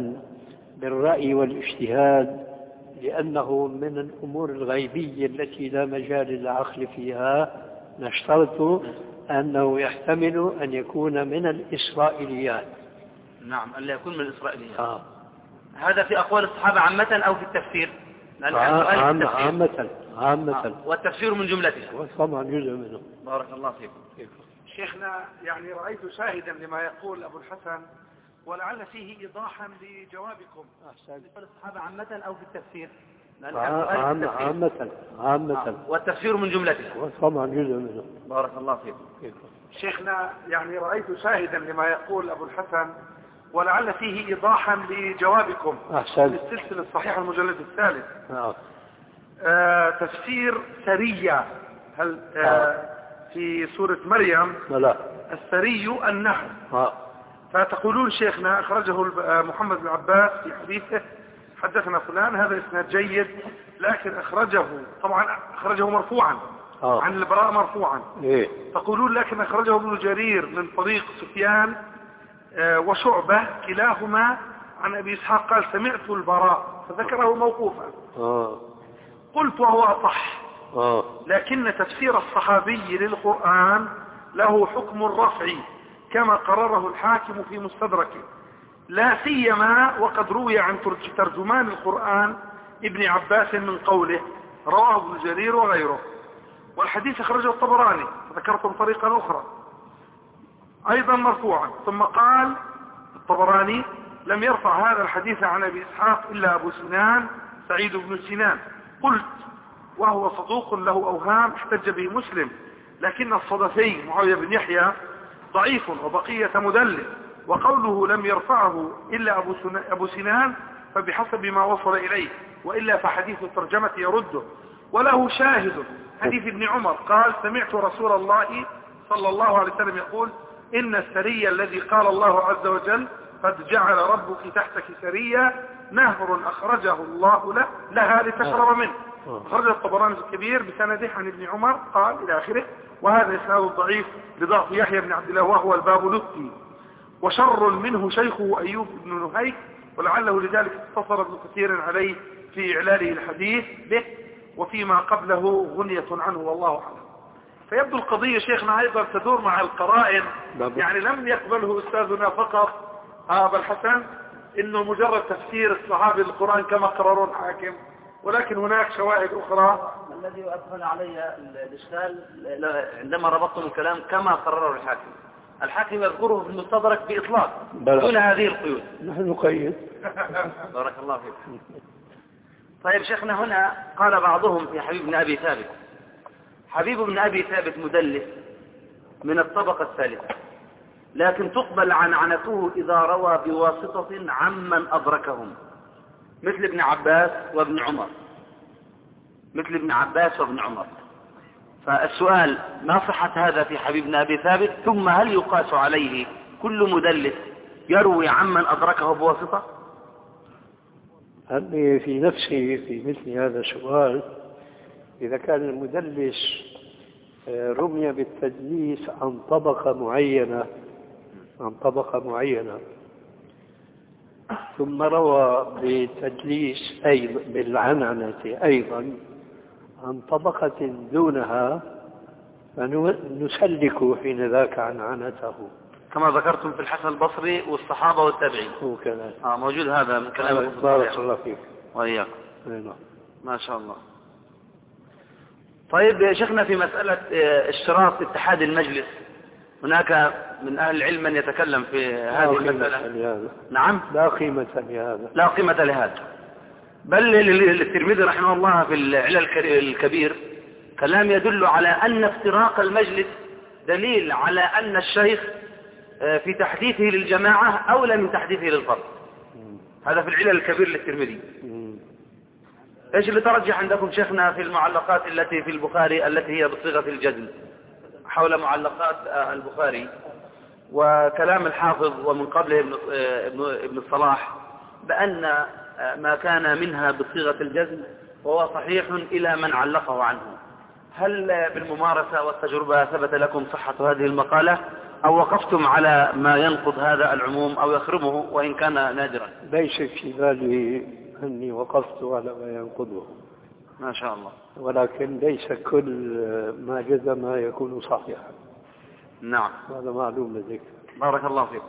بالرأي والاجتهاد لأنه من الأمور الغيبية التي لا مجال للعقل فيها. نشترط أنه يحتمل أن يكون من الإسرائيليات. نعم ألا يكون من الإسرائيليين آه. هذا في أقوال الصحابة عامة أو في التفسير؟ لأن عام- التفسير. عامة عامة. آه. والتفسير من جملتها. طبعا جزء منه. بارك الله فيكم. شيخنا يعني رأيت شاهدا لما يقول أبو الحسن ولعل فيه إيضاحا لجوابكم. أحسن. الصحابة عامة أو في التفسير؟ عامة عامة عامة. والتفسير من جملته طبعا جزء منه بارك الله فيكم شيخنا يعني رأيت شاهدا لما يقول أبو الحسن ولعل فيه إيضاحا لجوابكم. أحسن. للسلسلة الصحيحة المجلد الثالث. نعم. آه تفسير سرية. هل آه في سورة مريم؟ لا. السري النحل ها فتقولون شيخنا أخرجه آه، محمد بن عباس في حديثه حدثنا فلان هذا إسناد جيد لكن أخرجه طبعا أخرجه مرفوعا آه. عن البراء مرفوعا. إيه. تقولون لكن أخرجه ابن جرير من طريق سفيان آه، وشعبة كلاهما عن أبي إسحاق قال سمعت البراء فذكره موقوفا. قلت وهو أصح. لكن تفسير الصحابي للقرآن له حكم الرفع. كما قرره الحاكم في مستدركه. لا سيما وقد روي عن ترج- ترجمان القرآن ابن عباس من قوله رواه ابن جرير وغيره. والحديث أخرجه الطبراني ذكرته بطريقة أخرى. أيضا مرفوعا ثم قال الطبراني لم يرفع هذا الحديث عن أبي إسحاق إلا أبو سنان سعيد بن سنان. قلت وهو صدوق له أوهام احتج به مسلم. لكن الصدفي معاوية بن يحيى ضعيف وبقية مدلس وقوله لم يرفعه إلا أبو سنان فبحسب ما وصل إليه وإلا فحديث الترجمة يرده. وله شاهد حديث ابن عمر قال سمعت رسول الله صلى الله عليه وسلم يقول إن السرية الذي قال الله عز وجل قد جعل ربك تحتك سرية نهر أخرجه الله له لها لتشرب منه. خرج الطبراني الكبير بسنده عن ابن عمر قال إلى آخره وهذا إسناد ضعيف لضعف يحيى بن عبد الله وهو الباب لطي وشر منه شيخه أيوب بن نهيك ولعله لذلك اقتصر ابن كثير عليه في إعلاله الحديث به وفيما قبله غنية عنه والله أعلم. فيبدو القضية شيخنا أيضا تدور مع القرائن. نعم. يعني لم يقبله أستاذنا فقط أبا الحسن إنه مجرد تفسير الصحابي للقرآن كما قرروا الحاكم ولكن هناك شواهد أخرى. الذي أدخل علي الإشكال عندما ربطتم الكلام كما قرره الحاكم. الحاكم يذكره في المستدرك بإطلاق. دون هذه القيود. نحن نقيد. بارك الله فيك. طيب شيخنا هنا قال بعضهم في حبيب بن أبي ثابت حبيب بن أبي ثابت مدلس من الطبقة الثالثة لكن تقبل عنعنته إذا روى بواسطة عمن أدركهم. مثل ابن عباس وابن عمر. مثل ابن عباس وابن عمر. فالسؤال ما صحة هذا في حبيب بن أبي ثابت؟ ثم هل يقاس عليه كل مدلس يروي عمن أدركه بواسطة؟ هل في نفسي في مثل هذا السؤال إذا كان المدلس آه، رمي بالتدليس عن طبقة معينة عن طبقة معينة. ثم روى بتدليس أيضا بالعنعنة أيضا عن طبقة دونها فنسلك حين ذاك عنعنته. كما ذكرتم في الحسن البصري والصحابة والتابعين. هو كذا. آه موجود هذا من كلامكم في بارك. الله فيك. وإياكم. أي نعم. ما شاء الله. طيب شيخنا في مسألة آه، اشتراط اتحاد المجلس هناك من أهل العلم من يتكلم في لا هذه المسألة؟ لهذا. نعم. لا قيمة لهذا. لا قيمة لهذا. بل لل- للترمذي رحمه الله في العلل الكبير كلام يدل على أن افتراق المجلس دليل على أن الشيخ آه، في تحديثه للجماعة أولى من تحديثه للفرد. هذا في العلل الكبير للترمذي. إيش اللي ترجح عندكم شيخنا في المعلقات التي في البخاري التي هي بصيغة الجزم؟ حول معلقات آه، البخاري. وكلام الحافظ ومن قبله ابن ابن الصلاح بأن ما كان منها بصيغة الجزم وهو صحيح إلى من علقه عنه. هل بالممارسة والتجربة ثبت لكم صحة هذه المقالة أو وقفتم على ما ينقض هذا العموم أو يخرمه وإن كان نادرا؟ ليس في بالي أني وقفت على ما ينقضه. ما شاء الله. ولكن ليس كل ما جزم يكون صحيحا. نعم. هذا معلوم لديك بارك الله فيكم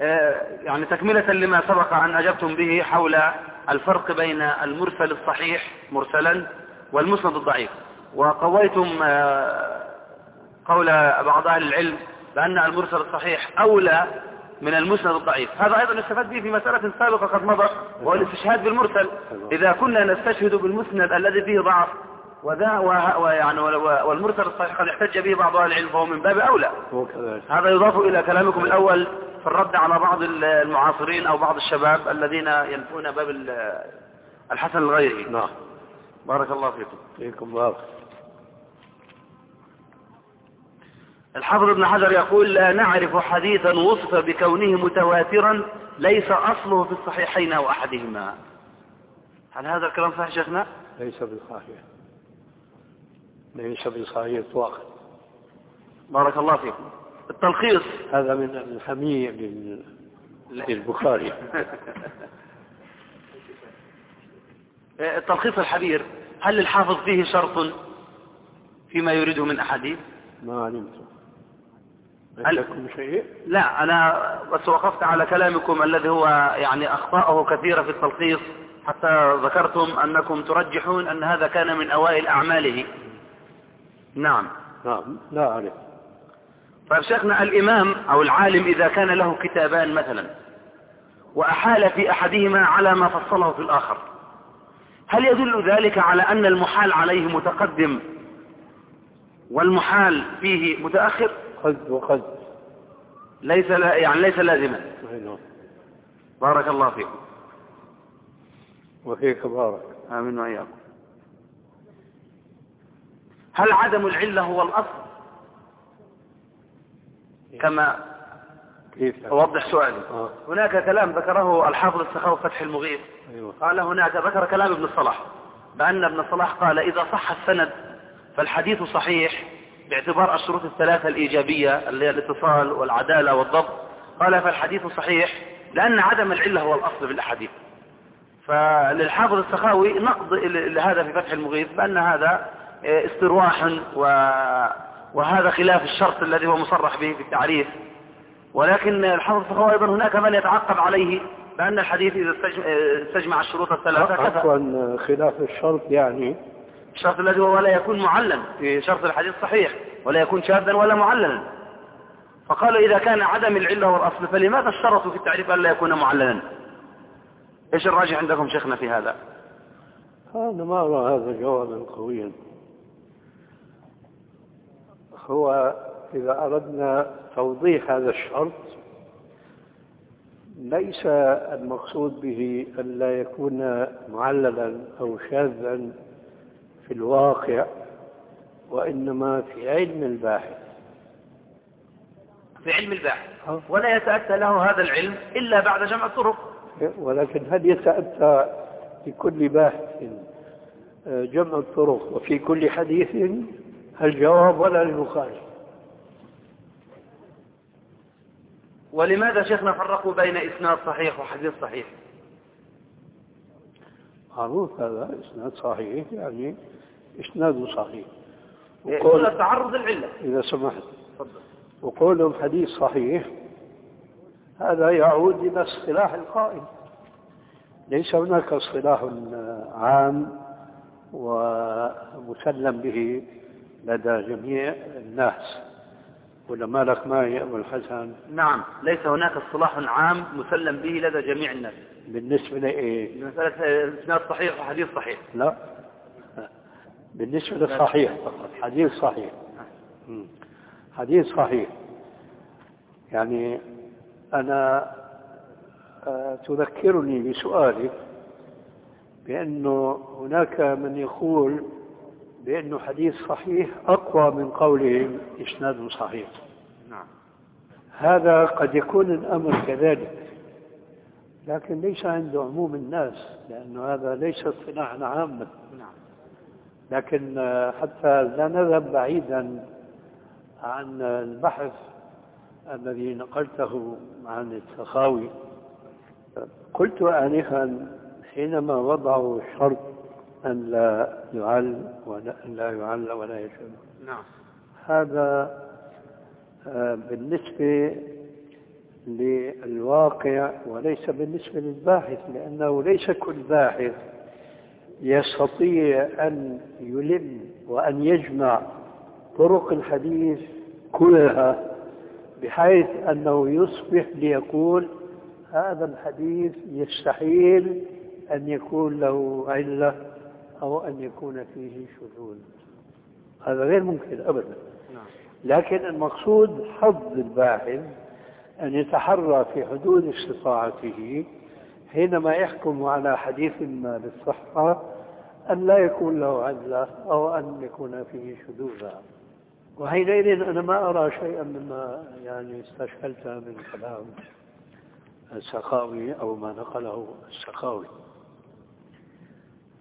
آه، يعني تكملة لما سبق أن أجبتم به حول الفرق بين المرسل الصحيح مرسلا والمسند الضعيف. وقويتم آه، قول بعض أهل العلم بأن المرسل الصحيح أولى من المسند الضعيف. هذا أيضا نستفاد به في مسألة سابقة قد مضت وهو الاستشهاد بالمرسل. إذا كنا نستشهد بالمسند الذي فيه ضعف وذا ويعني والمرسل الصحيح قد احتج به بعض أهل العلم فهو من باب أولى. هذا يضاف إلى كلامكم الأول في الرد على بعض المعاصرين أو بعض الشباب الذين ينفون باب الحسن الغيري. نعم. بارك الله فيكم. فيكم بارك. الحافظ ابن حجر يقول لا نعرف حديثا وصف بكونه متواترا ليس أصله في الصحيحين أو أحدهما. هل هذا الكلام صحيح شيخنا؟ ليس بالصحيح. ليس بصحيح اطلاقا بارك الله فيكم. التلخيص. هذا من الحمية للبخاري التلخيص الحبير هل الحافظ فيه شرط فيما يريده من أحاديث؟ ما علمت. عندكم شيء؟ لا أنا بس وقفت على كلامكم الذي هو يعني أخطاءه كثيرة في التلخيص حتى ذكرتم أنكم ترجحون أن هذا كان من أوائل أعماله. نعم. نعم. لا أعرف طيب شيخنا الإمام أو العالم إذا كان له كتابان مثلا وأحال في أحدهما على ما فصله في الآخر هل يدل ذلك على أن المحال عليه متقدم والمحال فيه متأخر؟ قد وقد. ليس لا يعني ليس لازما. نعم. بارك الله فيكم وفيك بارك. آمين وإياكم. هل عدم العلة هو الأصل؟ كما كيف؟ أوضح سؤالي. آه. هناك كلام ذكره الحافظ السخاوي فتح المغيث أيوة. قال هناك ذكر كلام ابن الصلاح بأن ابن الصلاح قال إذا صح السند فالحديث صحيح باعتبار الشروط الثلاثة الإيجابية اللي هي الاتصال والعدالة والضبط. قال فالحديث صحيح لأن عدم العلة هو الأصل في الأحاديث. فللحافظ السخاوي نقض لهذا في فتح المغيث بأن هذا استرواح و... وهذا خلاف الشرط الذي هو مصرح به في التعريف. ولكن الحافظ السخاوي أيضا هناك من يتعقب عليه بأن الحديث إذا استجمع الشروط الثلاثة عفوا خلاف الشرط يعني الشرط الذي هو ولا يكون معلم في شرط الحديث صحيح ولا يكون شاذا ولا معللا. فقالوا إذا كان عدم العلة والأصل فلماذا اشترطوا في التعريف أن لا يكون معللا؟ إيش الراجح عندكم شيخنا في هذا؟ أنا ما أرى هذا جوابا قويا. هو إذا أردنا توضيح هذا الشرط ليس المقصود به أن لا يكون معللا أو شاذا في الواقع وإنما في علم الباحث. في علم الباحث. ولا يتأتى له هذا العلم إلا بعد جمع الطرق. ولكن هل يتأتى في كل باحث جمع الطرق وفي كل حديث؟ الجواب ولا للبخاري ولماذا شيخنا فرقوا بين إسناد صحيح وحديث صحيح؟ معروف هذا إسناد صحيح يعني إسناد صحيح. وقول تعرض العلة إذا سمحت. وقولهم حديث صحيح هذا يعود إلى اصطلاح القائل. ليس هناك اصطلاح عام ومسلم به. لدى جميع الناس. ولا مالك معي أبو الحسن نعم ليس هناك اصطلاح عام مسلم به لدى جميع الناس. بالنسبة لإيه؟ لمسألة إسناد صحيح وحديث صحيح؟ لا. بالنسبة للصحيح فقط حديث صحيح. حديث صحيح. يعني أنا آه، تذكرني بسؤالك بأنه هناك من يقول بأنه حديث صحيح أقوى من قولهم إسناد صحيح. نعم. هذا قد يكون الأمر كذلك لكن ليس عند عموم الناس لأنه هذا ليس اصطلاحا عاما نعم. لكن حتى لا نذهب بعيدا عن البحث الذي نقلته عن السخاوي. قلت آنفا حينما وضعوا شرط أن لا يعل ولا أن لا يعل ولا يشم نعم. هذا آه، بالنسبة للواقع وليس بالنسبة للباحث لأنه ليس كل باحث يستطيع أن يلم وأن يجمع طرق الحديث كلها بحيث أنه يصبح ليقول هذا الحديث يستحيل أن يكون له علة أو أن يكون فيه شذوذ. هذا غير ممكن أبدا. نعم. لكن المقصود حظ الباحث أن يتحرى في حدود استطاعته حينما يحكم على حديث ما بالصحة أن لا يكون له عدلة أو أن يكون فيه شذوذا وحينئذ أنا ما أرى شيئا مما يعني استشكلت من كلام السخاوي أو ما نقله السخاوي.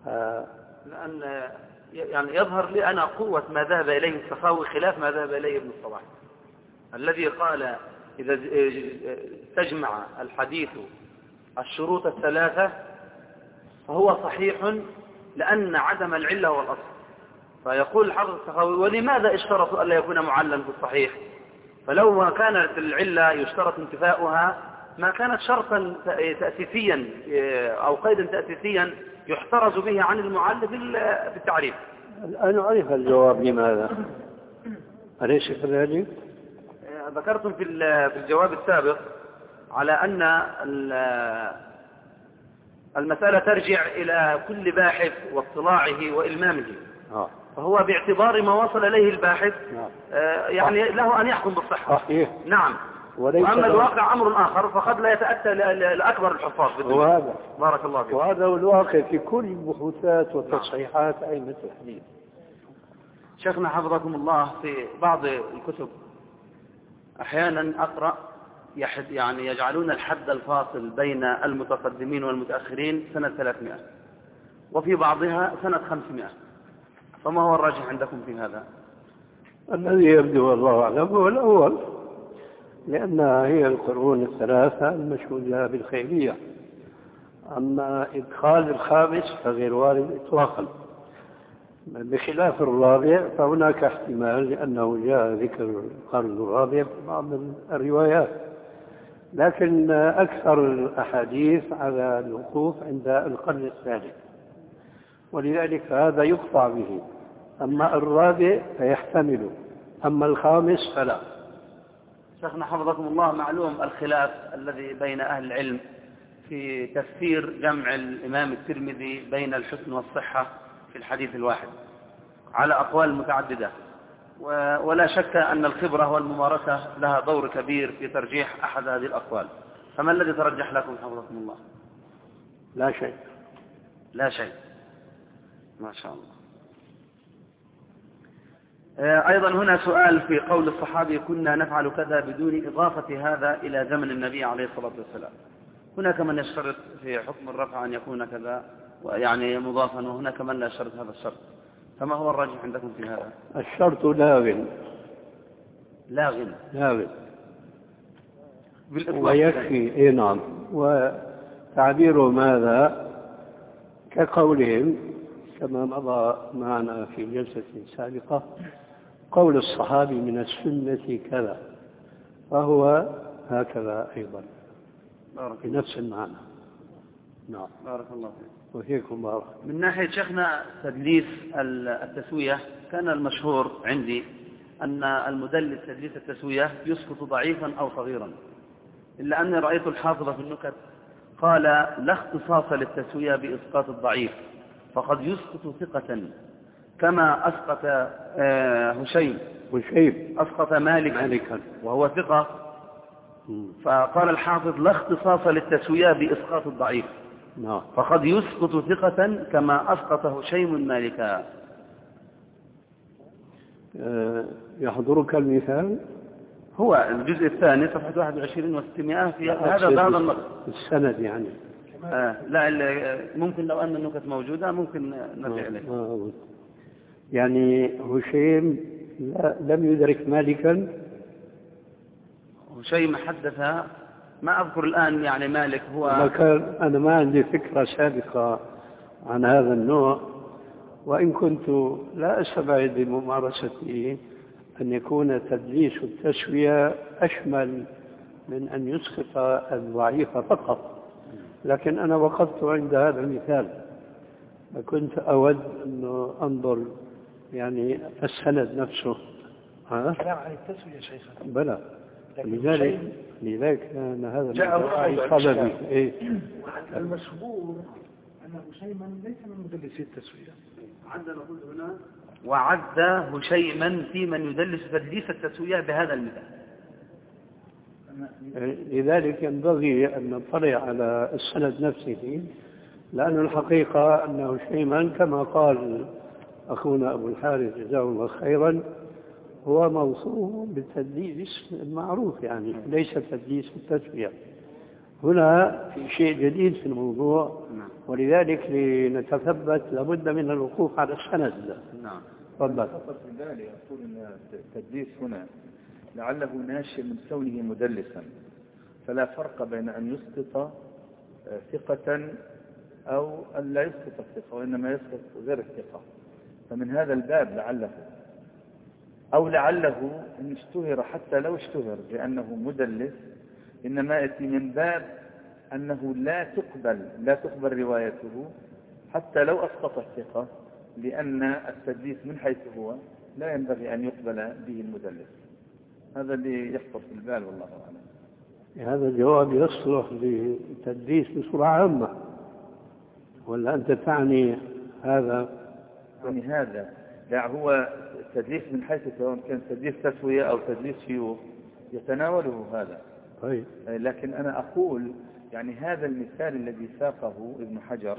آه، لأن يعني يظهر لي أنا قوة ما ذهب إليه السخاوي خلاف ما ذهب إليه ابن الصلاح الذي قال إذا تجمع الحديث الشروط الثلاثة فهو صحيح لأن عدم العلة هو الأصل. فيقول الحافظ السخاوي ولماذا اشترطوا ألا يكون معلا في الصحيح؟ فلو ما كانت العلة يشترط انتفاؤها ما كانت شرطا تأسيسيا أو قيدا تأسيسيا يحترز به عن المعل في التعريف الآن أعرف الجواب لماذا أليس كذلك؟ ذكرتم في في الجواب السابق على أن المسألة ترجع إلى كل باحث واطلاعه وإلمامه آه. فهو باعتبار ما وصل إليه الباحث نعم. آه يعني له أن يحكم بالصحة صحيح نعم وأما الواقع أمر آخر فقد لا يتأتى لأكبر الحفاظ بالدنيا وهذا. بارك الله فيك. وهذا هو الواقع في كل البحوثات والتصحيحات نعم. أئمة الحديث شيخنا حفظكم الله في بعض الكتب. أحيانا أقرأ يحد يعني يجعلون الحد الفاصل بين المتقدمين والمتأخرين سنة 300 وفي بعضها سنة 500 فما هو الراجح عندكم في هذا؟ الذي يبدو والله أعلم هو الأول. لأنها هي القرون الثلاثة المشهودة بالخيرية. أما إدخال الخامس فغير وارد إطلاقا. بخلاف الرابع فهناك احتمال لأنه جاء ذكر القرن الرابع في بعض الروايات. لكن أكثر الأحاديث على الوقوف عند القرن الثالث. ولذلك هذا يقطع به. أما الرابع فيحتمل. أما الخامس فلا. شيخنا حفظكم الله معلوم الخلاف الذي بين أهل العلم في تفسير جمع الإمام الترمذي بين الحسن والصحة في الحديث الواحد على أقوال متعددة. ولا شك أن الخبرة والممارسة لها دور كبير في ترجيح أحد هذه الأقوال. فما الذي ترجح لكم حفظكم الله؟ لا شيء. لا شيء. ما شاء الله. أيضا هنا سؤال في قول الصحابي كنا نفعل كذا بدون إضافة هذا إلى زمن النبي عليه الصلاة والسلام. هناك من يشترط في حكم الرفع أن يكون كذا يعني مضافا وهناك من لا يشترط هذا الشرط. فما هو الراجح عندكم في هذا؟ الشرط لاغ لاغ لاغ ويكفي إي نعم. وتعبير ماذا كقولهم كما مضى معنا في جلسة سابقة قول الصحابي من السنة كذا فهو هكذا أيضا. بنفس المعنى. نعم. بارك الله فيك. وفيكم بارك. من ناحية شيخنا تدليس التسوية كان المشهور عندي أن المدلس تدليس التسوية يسقط ضعيفا أو صغيرا. إلا أني رأيت الحافظ في النكت قال لا اختصاص للتسوية بإسقاط الضعيف فقد يسقط ثقة. كما أسقط آه، هشيم هشيم أسقط مالكا. مالكا. وهو ثقة. فقال الحافظ لا اختصاص للتسوية بإسقاط الضعيف. نعم. فقد يسقط ثقة كما أسقط هشيم مالكا. آه، يحضرك المثال؟ هو الجزء الثاني صفحة 21 و600 في هذا بعض النقص السند يعني. آه لا ممكن لو أن النكت موجودة ممكن نرجع إليه. آه يعني هشيم لم يدرك مالكا. هشيم حدث. ما أذكر الآن يعني مالك هو كان أنا ما عندي فكرة سابقة عن هذا النوع. وإن كنت لا أستبعد بممارستي أن يكون تدليس التسوية أشمل من أن يسقط الضعيف فقط. لكن أنا وقفت عند هذا المثال. فكنت أود أنه أنظر يعني السند نفسه. ها؟ كلام عن التسوية شيخنا بلى. لذلك لذلك كان هذا جاء سببي إيه. المشهور أن هشيما ليس من مدلسي التسوية. عندنا نقول هنا وعد هشيما في من يدلس تدليس التسوية بهذا المثال. لذلك ينبغي أن نطلع على السند نفسه لأن الحقيقة أنه شيئا كما قال أخونا أبو الحارث جزاه الله خيرا هو موصوف بالتدليس المعروف يعني ليس تدليس التسوية هنا في شيء جديد في الموضوع ولذلك لنتثبت لابد من الوقوف على السند. نعم. تفضل. في بالي أقول أن التدليس هنا لعله ناشئ من كونه مدلسا. فلا فرق بين أن يسقط ثقة أو أن لا يسقط الثقة وإنما يسقط غير الثقة. فمن هذا الباب لعله أو لعله إن اشتهر حتى لو اشتهر بأنه مدلس إنما يأتي من باب أنه لا تقبل لا تقبل روايته حتى لو أسقط الثقة لأن التدليس من حيث هو لا ينبغي أن يقبل به المدلس. هذا اللي يخطر في البال والله أعلم. هذا الجواب يصلح للتدليس بصورة عامة. ولا أنت تعني هذا يعني هذا. لا هو تدليس من حيث سواء كان تدليس تسوية أو تدليس شيوخ يتناوله هذا. طيب. لكن أنا أقول يعني هذا المثال الذي ساقه ابن حجر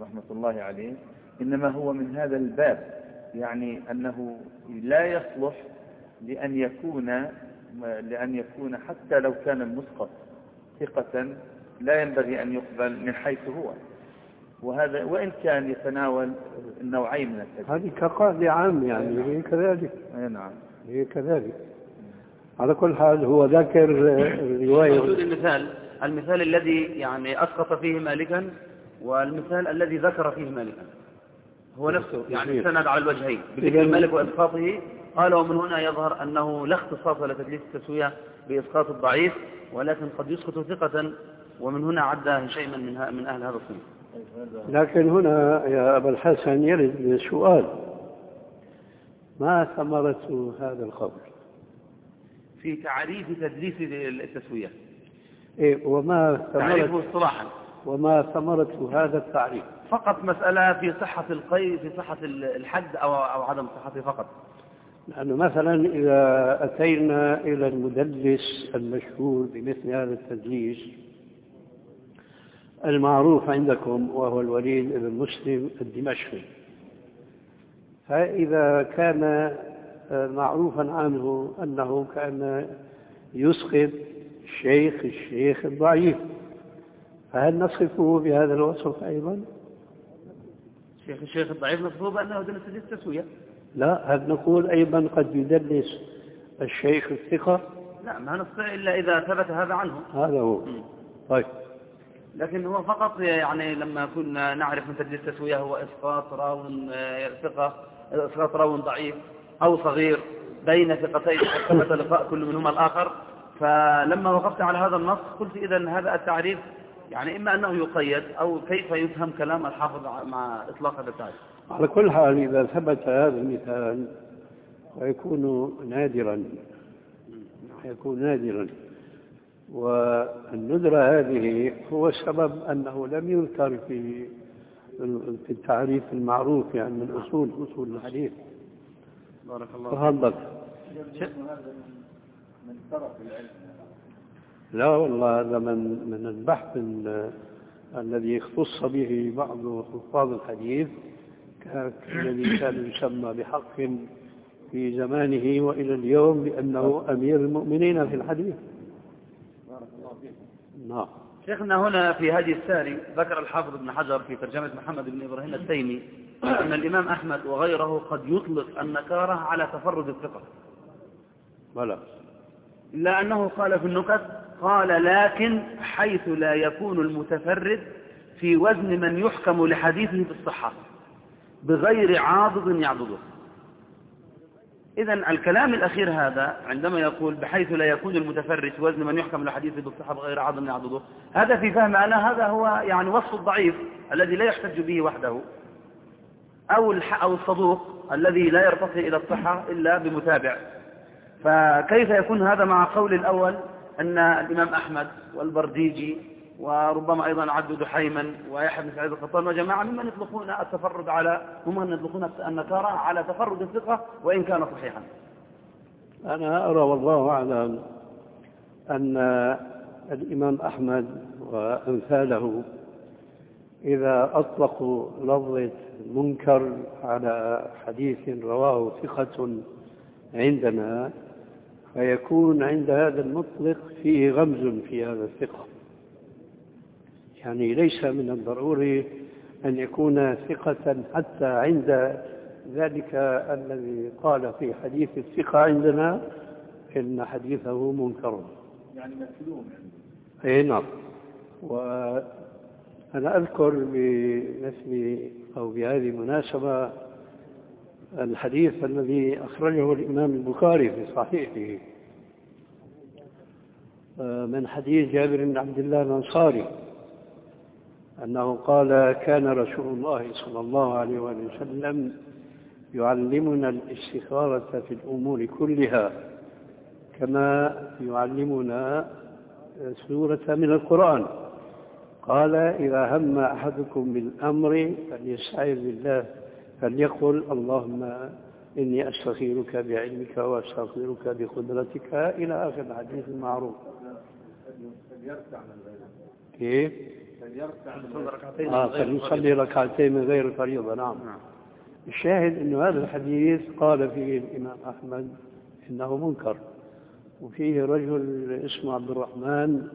رحمة الله عليه إنما هو من هذا الباب يعني أنه لا يصلح لأن يكون لأن يكون حتى لو كان المسقط ثقة لا ينبغي أن يقبل من حيث هو. وهذا وإن كان يتناول النوعين من التدليس هذه كقاعدة عام يعني هي كذلك. أي نعم. هي كذلك. على كل حال هو ذكر الرواية. موجود المثال المثال الذي يعني أسقط فيه مالكا والمثال الذي ذكر فيه مالكا. هو نفسه يعني سند على الوجهين. بذكر مالك وإسقاطه قال ومن هنا يظهر أنه لا اختصاص لتدليس التسوية بإسقاط الضعيف ولكن قد يسقط ثقة ومن هنا عد هشيما من, ه- من أهل هذا الصنف. لكن هنا يا أبا الحسن يرد سؤال ما ثمرة هذا القول؟ في تعريف تدليس التسوية. إيه وما تعريفه ثمرة اصطلاحا. وما ثمرة هذا التعريف؟ فقط مسألة في صحة القيد في صحة الحد أو, أو عدم صحته فقط. لأنه مثلا إذا أتينا إلى المدلس المشهور بمثل هذا التدليس المعروف عندكم وهو الوليد بن مسلم الدمشقي. فإذا كان آه، معروفا عنه أنه كان يسقط الشيخ الشيخ الضعيف. فهل نصفه بهذا الوصف أيضا؟ شيخ الشيخ الضعيف مفروض أنه دلس التسوية. لا هل نقول أيضا قد يدلس الشيخ الثقة؟ لا ما نستطيع إلا إذا ثبت هذا عنه. هذا هو. طيب. لكن هو فقط يعني لما كنا نعرف من تدليس التسوية هو إسقاط راو آه، ثقة إسقاط راو ضعيف أو صغير بين ثقتين ثبت لقاء كل منهما الآخر. فلما وقفت على هذا النص قلت إذا هذا التعريف يعني إما أنه يقيد أو كيف يفهم كلام الحافظ مع إطلاق هذا التعريف. على كل حال إذا ثبت هذا المثال ويكون نادرا. يكون نادرا. والندرة هذه هو السبب أنه لم يذكر في في التعريف المعروف يعني من أصول أصول الحديث. بارك الله تفضل. لا والله هذا من من البحث ال- الذي اختص به بعض حفاظ الحديث. الذي كان يسمى بحق في زمانه وإلى اليوم بأنه أمير المؤمنين في الحديث. نعم شيخنا هنا في هذه الساري ذكر الحافظ ابن حجر في ترجمة محمد بن إبراهيم التيمي أن الإمام أحمد وغيره قد يطلق النكارة على تفرد الثقة. بلى. إلا أنه قال في النكت قال لكن حيث لا يكون المتفرد في وزن من يحكم لحديثه بالصحة بغير عاضد يعضده. إذا الكلام الأخير هذا عندما يقول بحيث لا يكون المتفرد في وزن من يحكم لحديثه بالصحة بغير عاضد يعضده هذا في فهم أنا هذا هو يعني وصف الضعيف الذي لا يحتج به وحده أو أو الصدوق الذي لا يرتقي إلى الصحة إلا بمتابع. فكيف يكون هذا مع قول الأول أن الإمام أحمد والبرديجي وربما أيضا عبد دحيما ويحيى بن سعيد القطان وجماعة ممن يطلقون التفرد على ممن يطلقون النكارة على تفرد الثقة وإن كان صحيحا. أنا أرى والله أعلم أن الإمام أحمد وأمثاله إذا أطلقوا لفظة منكر على حديث رواه ثقة عندنا فيكون عند هذا المطلق فيه غمز في هذا الثقة. يعني ليس من الضروري أن يكون ثقة حتى عند ذلك الذي قال في حديث الثقة عندنا إن حديثه منكر. يعني مسلوم أي نعم. وأنا أذكر بمثل أو بهذه المناسبة الحديث الذي أخرجه الإمام البخاري في صحيحه. من حديث جابر بن عبد الله الأنصاري. أنه قال كان رسول الله صلى الله عليه وسلم يعلمنا الاستخارة في الأمور كلها كما يعلمنا سورة من القرآن. قال إذا هم أحدكم بالأمر فليستعذ بالله فليقل اللهم إني أستخيرك بعلمك وأستغفرك بقدرتك. إلى آخر الحديث المعروف. كيف؟ آه فليصلي ركعتين من غير الفريضة نعم. الشاهد أن هذا الحديث قال فيه الإمام أحمد إنه منكر وفيه رجل اسمه عبد الرحمن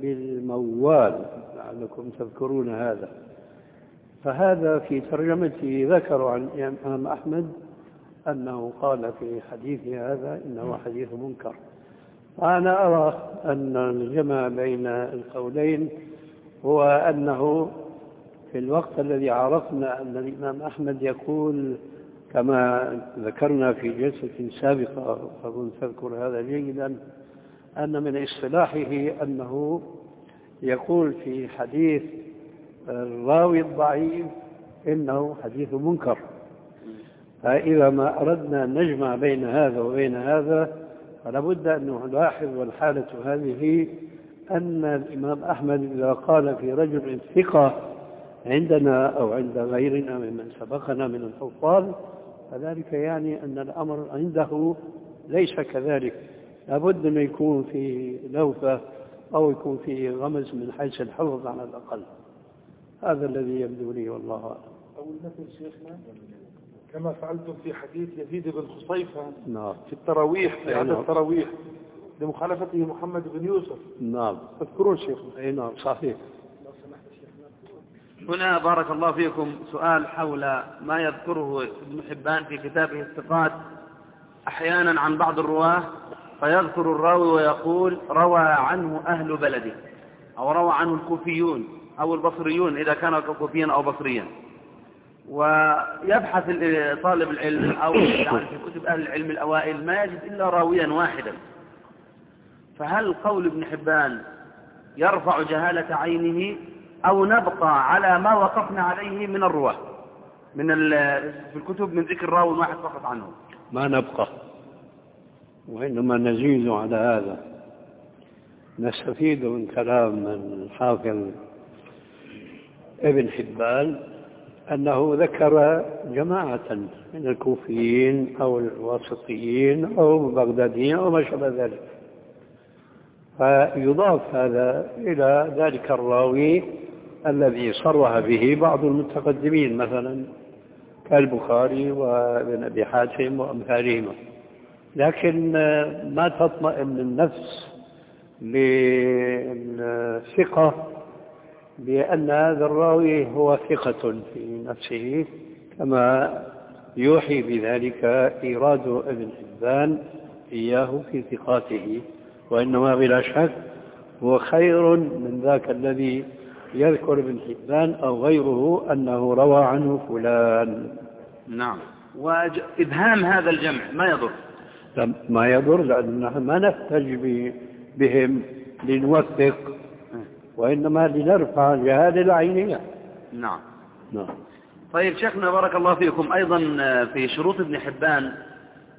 بالموال لعلكم تذكرون هذا. فهذا في ترجمته ذكروا عن الإمام أحمد أنه قال في حديثه هذا إنه حديث منكر. وأنا أرى أن الجمع بين القولين هو أنه في الوقت الذي عرفنا أن الإمام أحمد يقول كما ذكرنا في جلسة سابقة أظن تذكر هذا جيدا أن من اصطلاحه أنه يقول في حديث الراوي الضعيف إنه حديث منكر. فإذا ما أردنا نجمع بين هذا وبين هذا فلا بد أن نلاحظ والحالة هذه أن الإمام أحمد إذا قال في رجل ثقة عندنا أو عند غيرنا ممن سبقنا من الحفاظ فذلك يعني أن الأمر عنده ليس كذلك. لابد أن يكون في لوفة أو يكون في غمز من حيث الحفظ على الأقل. هذا الذي يبدو لي والله أعلم. أو شيخنا. كما فعلتم في حديث يزيد بن خصيفة نعم. في التراويح في عدد نعم. التراويح لمخالفته محمد بن يوسف. نعم. تذكرون شيخنا. أي نعم صحيح. هنا بارك الله فيكم سؤال حول ما يذكره ابن حبان في كتابه الثقات أحيانا عن بعض الرواة فيذكر الراوي ويقول روى عنه أهل بلده. أو روى عنه الكوفيون أو البصريون إذا كان كوفيا أو بصريا ويبحث ال- طالب العلم أو يعني في كتب أهل العلم الأوائل ما يجد إلا راويا واحدا. فهل قول ابن حبان يرفع جهالة عينه أو نبقى على ما وقفنا عليه من الرواة؟ من في الكتب من ذكر راوي واحد فقط عنه. ما نبقى وإنما نزيد على هذا. نستفيد من كلام الحافظ ابن حبان أنه ذكر جماعة من الكوفيين أو الواسطيين أو البغداديين أو ما شابه ذلك. فيضاف هذا إلى ذلك الراوي الذي صرح به بعض المتقدمين مثلا كالبخاري وابن أبي حاتم وأمثالهما لكن ما تطمئن النفس للثقة بأن هذا الراوي هو ثقة في نفسه كما يوحي بذلك إيراد ابن حبان إياه في ثقاته وإنما بلا شك هو خير من ذاك الذي يذكر ابن حبان أو غيره أنه روى عنه فلان. نعم. وإبهام هذا الجمع ما يضر؟ ما يضر لأننا ما نحتج بهم لنوثق وإنما لنرفع الجهالة العينية نعم. نعم. طيب شيخنا بارك الله فيكم أيضا في شروط ابن حبان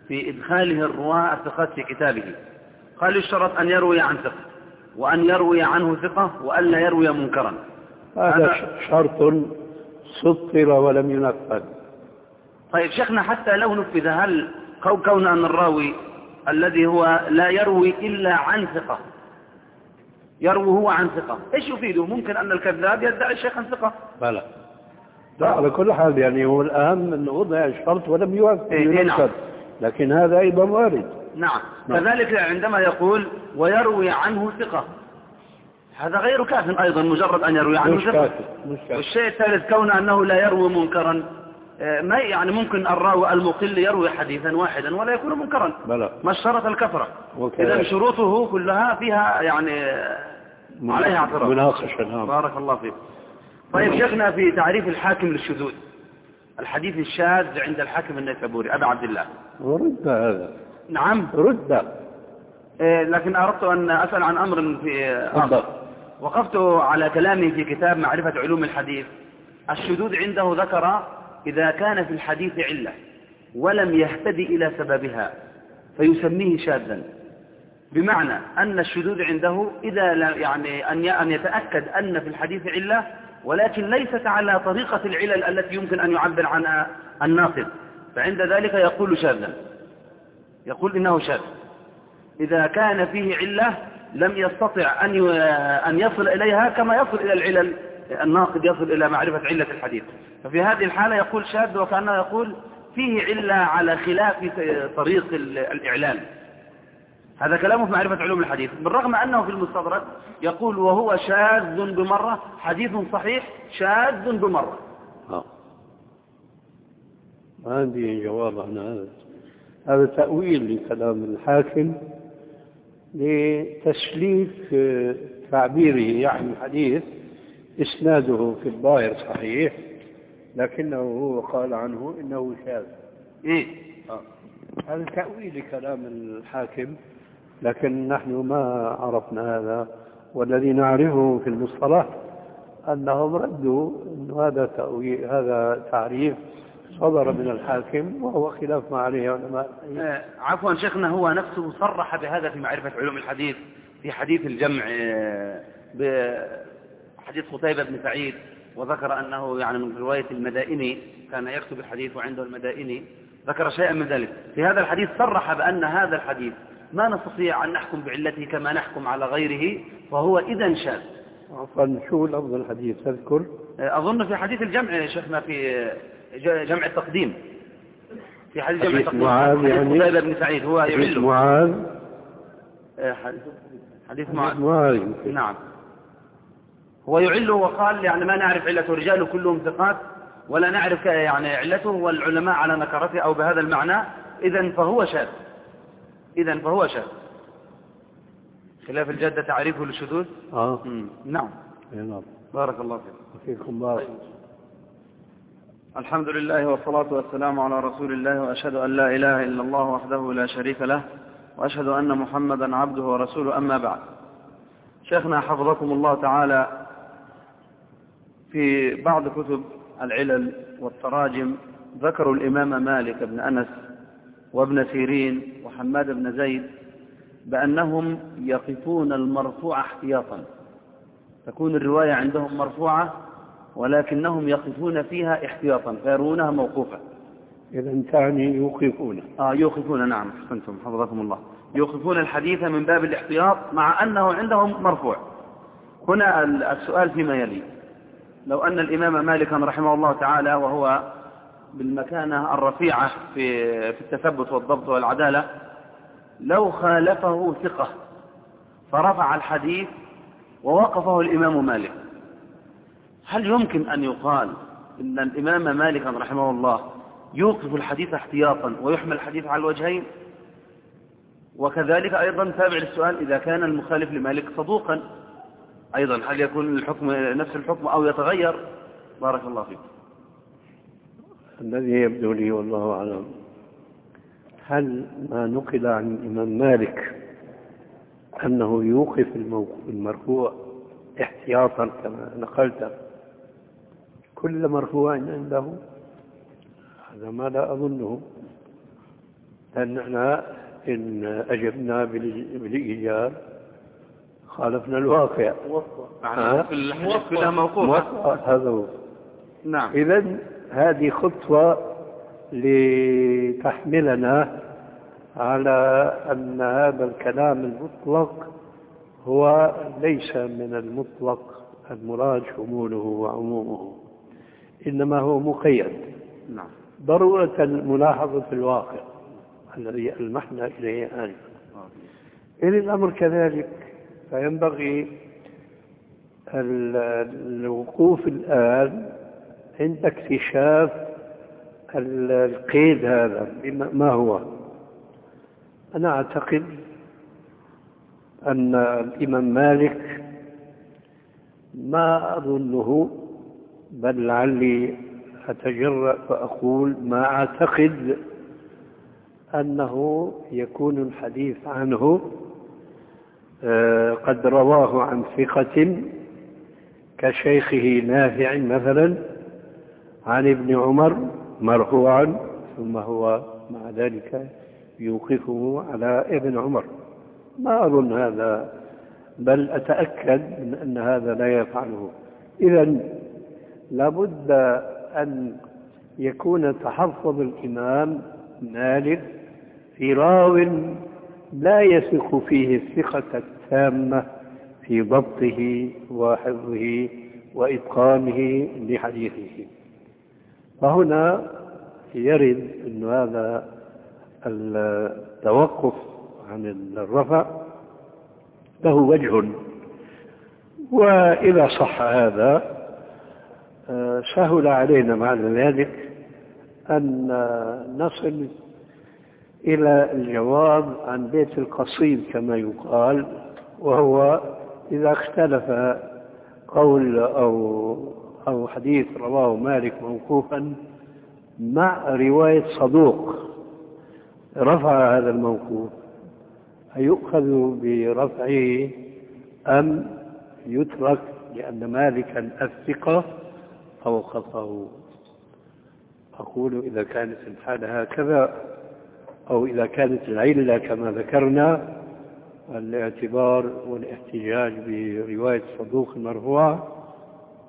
في إدخاله الرواة الثقات في كتابه. قال يشترط أن يروي عن ثقة وأن يروي عنه ثقة وألا يروي منكرا. هذا شرط سطر ولم ينفذ. طيب شيخنا حتى لو نفذ هل كون أن الراوي الذي هو لا يروي إلا عن ثقة يروي هو عن ثقة. إيش يفيده؟ ممكن أن الكذاب يدعي الشيخ عن ثقة. بلى. لا على كل حال يعني هو الأهم أنه وضع الشرط ولم يوفق إيه، إيه، نعم. لكن هذا أيضا وارد. نعم. نعم. كذلك عندما يقول ويروي عنه ثقة. هذا غير كاف أيضا مجرد أن يروي عنه مش ثقة. مش كافي والشيء الثالث كون أنه لا يروي منكرا. آه، ما يعني ممكن الراوي المقل يروي حديثا واحدا ولا يكون منكرا. بلى. ما اشترط الكثرة وكذلك. إذا شروطه كلها فيها يعني آه، عليها اعتراض. مناقشة نعم بارك الله فيك. طيب شيخنا في تعريف الحاكم للشذوذ. الحديث الشاذ عند الحاكم النيسابوري أبا عبد الله. رد هذا. نعم. رد. إيه، لكن أردت أن أسأل عن أمر في. آخر. وقفت على كلامه في كتاب معرفة علوم الحديث. الشذوذ عنده ذكر إذا كان في الحديث علة ولم يهتدي إلى سببها فيسميه شاذا. بمعنى أن الشذوذ عنده إذا يعني أن أن يتأكد أن في الحديث علة ولكن ليست على طريقة العلل التي يمكن أن يعبر عنها الناقد فعند ذلك يقول شاذا. يقول إنه شاذ. إذا كان فيه علة لم يستطع أن أن يصل إليها كما يصل إلى العلل. الناقد يصل إلى معرفة علة الحديث. ففي هذه الحالة يقول شاذ وكأنه يقول فيه علة على خلاف طريق الإعلان هذا كلامه في معرفة علوم الحديث. بالرغم أنه في المستدرك يقول وهو شاذ بمرة حديث صحيح شاذ بمرة. آه. ما عندي جواب عن هذا. هذا تأويل لكلام الحاكم لتسليف آه، تعبيره يعني الحديث. إسناده في الظاهر صحيح لكنه هو قال عنه إنه شاذ. إيه. آه. هذا تأويل لكلام الحاكم. لكن نحن ما عرفنا هذا والذي نعرفه في المصطلح أنهم ردوا أن هذا تأويل هذا تعريف صدر من الحاكم وهو خلاف ما عليه علماء آه، عفوا شيخنا هو نفسه صرح بهذا في معرفة علوم الحديث في حديث الجمع آه، بحديث قتيبة بن سعيد وذكر أنه يعني من رواية المدائني كان يكتب الحديث وعنده المدائني ذكر شيئا من ذلك. في هذا الحديث صرح بأن هذا الحديث ما نستطيع أن نحكم بعلته كما نحكم على غيره فهو إذا شاذ. عفوا شو لفظ الحديث؟ تذكر؟ أظن في حديث الجمع يا شيخنا في جمع التقديم. في حديث جمع حديث التقديم. معاذ يعني؟ قتيبة بن سعيد هو حديث يعله. معاذ؟ آه، حديث معاذ. معاذ. نعم. هو يعله وقال يعني ما نعرف علته رجاله كلهم ثقات ولا نعرف يعني علته والعلماء على نكرته أو بهذا المعنى إذا فهو شاذ. إذا فهو شاذ. خلاف الجدة تعريفه للشذوذ؟ آه. مم. نعم. إي نعم. بارك الله فيك. فيكم بارك. الحمد لله والصلاة والسلام على رسول الله وأشهد أن لا إله إلا الله وحده لا شريك له وأشهد أن محمدا عبده ورسوله أما بعد. شيخنا حفظكم الله تعالى في بعض كتب العلل والتراجم ذكروا الإمام مالك بن أنس وابن سيرين وحماد بن زيد بأنهم يقفون المرفوع احتياطا. تكون الرواية عندهم مرفوعة ولكنهم يقفون فيها احتياطا فيرونها موقوفة. إذا تعني يوقفون. آه يوقفون نعم أحسنتم حفظكم الله. يوقفون الحديث من باب الاحتياط مع أنه عندهم مرفوع. هنا ال- السؤال فيما يلي. لو أن الإمام مالكا رحمه الله تعالى وهو بالمكانة الرفيعة في في التثبت والضبط والعدالة لو خالفه ثقة فرفع الحديث ووقفه الإمام مالك. هل يمكن أن يقال إن الإمام مالكا رحمه الله يوقف الحديث احتياطا ويحمل الحديث على الوجهين؟ وكذلك أيضا تابع للسؤال إذا كان المخالف لمالك صدوقا أيضا هل يكون الحكم نفس الحكم أو يتغير؟ بارك الله فيك. الذي يبدو لي والله أعلم. هل ما نقل عن الإمام مالك أنه يوقف المرفوع احتياطا كما نقلت؟ كل مرفوع عنده؟ هذا ما لا أظنه. أننا إن أجبنا بال- بالإيجاب خالفنا الواقع. في الحديث كلها موقوفة موقع. هذا هو. نعم. إذا هذه خطوة لتحملنا على أن هذا الكلام المطلق هو ليس من المطلق المراد شموله وعمومه إنما هو مقيد. نعم. ضرورة ملاحظة الواقع الذي ألمحنا إليه آنفا إن الأمر كذلك فينبغي ال- الوقوف الآن عند اكتشاف ال- القيد هذا ما هو؟ أنا أعتقد أن الإمام مالك ما أظنه بل لعلي أتجرأ فأقول ما أعتقد أنه يكون الحديث عنه آه، قد رواه عن ثقة كشيخه نافع مثلا. عن ابن عمر مرفوعا ثم هو مع ذلك يوقفه على ابن عمر. ما أظن هذا بل أتأكد من أن هذا لا يفعله. إذا لابد أن يكون تحفظ الإمام مالك في راو لا يثق فيه الثقة التامة في ضبطه وحفظه وإتقانه لحديثه. فهنا يرد أن هذا التوقف عن الرفع له وجه. وإذا صح هذا آه، سهل علينا بعد ذلك أن نصل إلى الجواب عن بيت القصيد كما يقال وهو إذا اختلف قول أو أو حديث رواه مالك موقوفا مع رواية صدوق. رفع هذا الموقوف. أيؤخذ برفعه أم يترك لأن مالكا الثقة أوقفه؟ أقول إذا كانت الحالة هكذا أو إذا كانت العلة كما ذكرنا الاعتبار والاحتجاج برواية صدوق مرفوع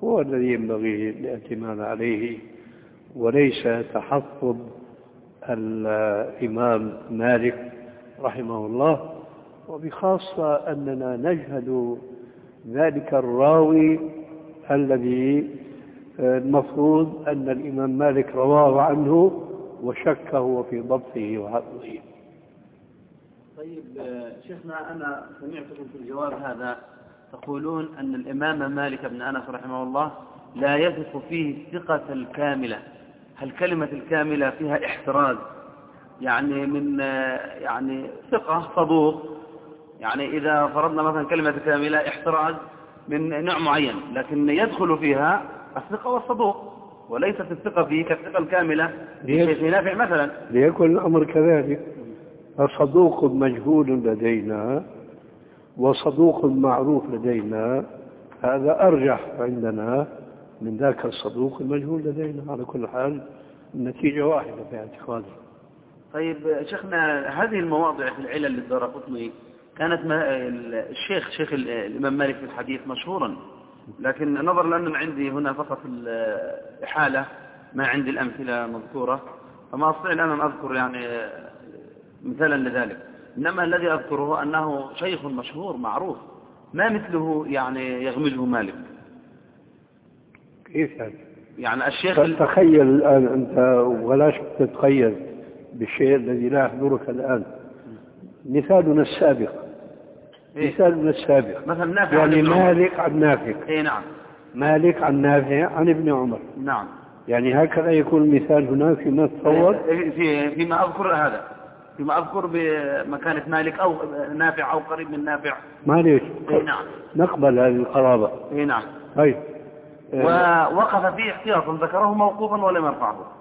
هو الذي ينبغي الاعتماد عليه وليس تحفظ الإمام مالك رحمه الله وبخاصة أننا نجهد ذلك الراوي الذي المفروض أن الإمام مالك رواه عنه وشك هو في ضبطه وحفظه طيب آه، شيخنا أنا سمعتكم في الجواب هذا. تقولون أن الإمام مالك بن أنس رحمه الله لا يثق فيه الثقة الكاملة. هل كلمة الكاملة فيها احتراز؟ يعني من يعني ثقة صدوق. يعني إذا فرضنا مثلا كلمة كاملة احتراز من نوع معين لكن يدخل فيها الثقة والصدوق وليست الثقة فيه كالثقة الكاملة؟ في نافع مثلا. ليكن الأمر كذلك. فصدوق مجهول لدينا. وصدوق معروف لدينا هذا أرجح عندنا من ذاك الصدوق المجهول لدينا. على كل حال النتيجة واحدة في اعتقادي طيب شيخنا هذه المواضع في العلل للدرقطني كانت ما الشيخ شيخ الإمام مالك في الحديث مشهورا لكن نظرا لأن عندي هنا فقط الإحالة ما عندي الأمثلة مذكورة فما أستطيع الآن أن أذكر يعني مثالا لذلك. إنما الذي أذكره أنه شيخ مشهور معروف ما مثله يعني يغمزه مالك. كيف يعني؟ يعني الشيخ ال- تخيل الآن أنت ولاش تتخيل بالشيء الذي لا يحضرك الآن. مثالنا السابق. إيه؟ مثالنا السابق. مثلا نافع عن يعني عمر. مالك عن نافع. إيه نعم. مالك عن نافع عن ابن عمر. نعم. يعني هكذا يكون المثال هناك فيما تصور إيه، في فيما أذكر هذا. فيما أذكر بمكانة مالك أو نافع أو قريب من نافع. معليش إيه نعم. نقبل هذه القرابة. إيه نعم. هاي ووقف فيه احتياطا ذكره موقوفا ولم يرفعه.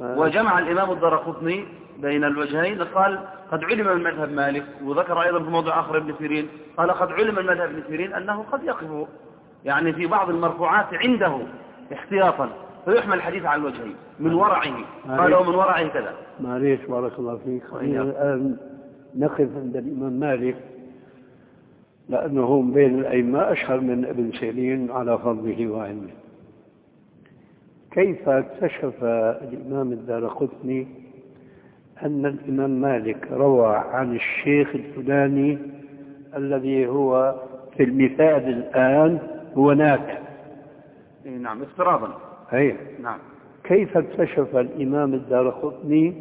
وجمع الإمام الدرقطني بين الوجهين قال قد علم من مذهب مالك. وذكر أيضا في موضع آخر ابن سيرين قال قد علم من مذهب ابن سيرين أنه قد يقف يعني في بعض المرفوعات عنده احتياطا. فيحمل الحديث على الوجهين من ورعه. قالوا من ورعه كذا. معليش بارك الله فيك. خلينا الآن نقف عند الإمام مالك لأنه بين الأئمة أشهر من ابن سيرين على فضله وعلمه. كيف اكتشف الإمام الدار قطني أن الإمام مالك روى عن الشيخ الفلاني الذي هو في المثال الآن هو إيه نعم افتراضا. أي نعم. كيف اكتشف الإمام الدار قطني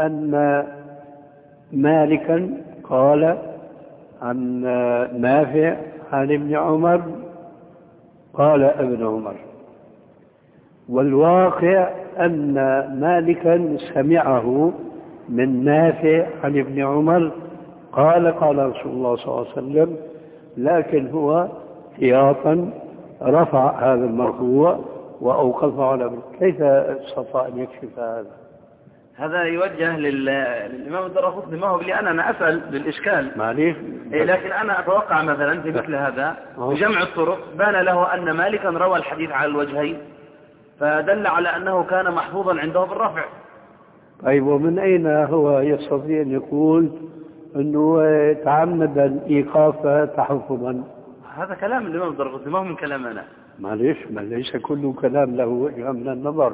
أن مالكا قال عن نافع عن ابن عمر؟ قال ابن عمر. والواقع أن مالكا سمعه من نافع عن ابن عمر. قال قال رسول الله صلى الله عليه وسلم لكن هو احتياطا رفع هذا المرفوع وأوقفه على كيف استطاع أن يكشف هذا؟ هذا يوجه لل... للإمام الدرقطني ما هو لي أنا أنا أسأل بالإشكال. معليش إيه لكن أنا أتوقع مثلا في مثل هذا بجمع الطرق بان له أن مالكا روى الحديث على الوجهين فدل على أنه كان محفوظا عنده بالرفع. طيب ومن أين هو يستطيع أن يقول أنه تعمد الإيقاف تحفظا؟ هذا كلام الإمام الدرقطني ما هو من كلام أنا معليش ما ليس كل كلام له وجه من النظر.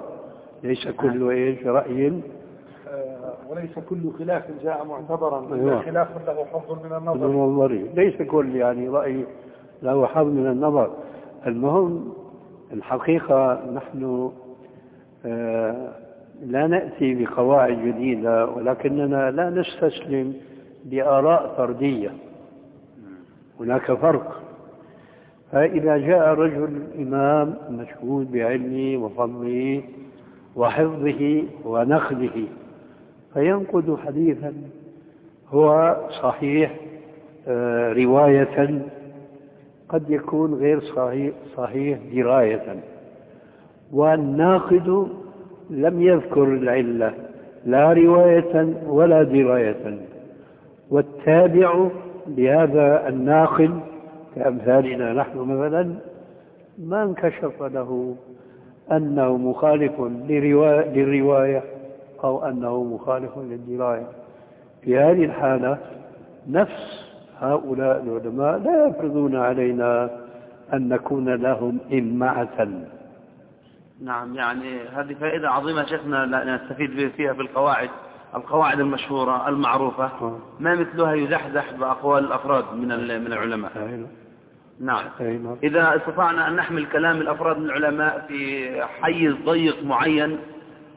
ليس كل إيش رأي. وليس كل خلاف جاء معتبرا. أيوة. خلاف له حظ من من النظر. النظر ليس كل يعني رأي له حظ من النظر. المهم الحقيقة نحن آه، لا نأتي بقواعد جديدة ولكننا لا نستسلم لآراء فردية. هناك فرق. فإذا جاء رجل إمام مشهود بعلمه وفضله وحفظه ونقله فينقد حديثا هو صحيح آه، رواية قد يكون غير صحيح, صحيح دراية. والناقد لم يذكر العلة لا رواية ولا دراية. والتابع لهذا الناقد كأمثالنا نحن مثلا ما انكشف له أنه مخالف لرواية, للرواية أو أنه مخالف للدراية. في هذه الحالة نفس هؤلاء العلماء لا يفرضون علينا أن نكون لهم إمعة. نعم يعني هذه فائدة عظيمة شيخنا نستفيد فيها في القواعد القواعد المشهورة المعروفة. ما مثلها يزحزح بأقوال الأفراد من من العلماء. نعم. إذا استطعنا أن نحمل كلام الأفراد من العلماء في حيز ضيق معين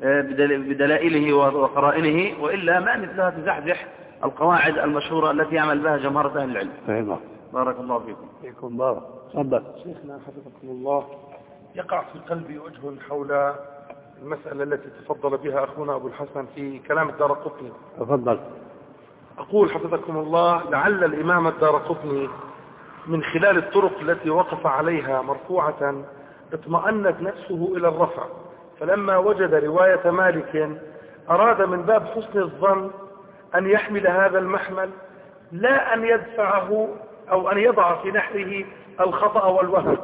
آه، بدلائله وقرائنه وإلا ما مثلها تزحزح القواعد المشهورة التي يعمل بها جمهرة أهل العلم. أيوة. بارك الله فيكم. فيكم بارك. تفضل. شيخنا حفظكم الله. يقع في قلبي وجه حول المسألة التي تفضل بها أخونا أبو الحسن في كلام الدار قطني. تفضل. أقول حفظكم الله لعل الإمام الدار قطني من خلال الطرق التي وقف عليها مرفوعة اطمأنت نفسه إلى الرفع. فلما وجد رواية مالك أراد من باب حسن الظن أن يحمل هذا المحمل لا أن يدفعه أو أن يضع في نحره الخطأ والوهم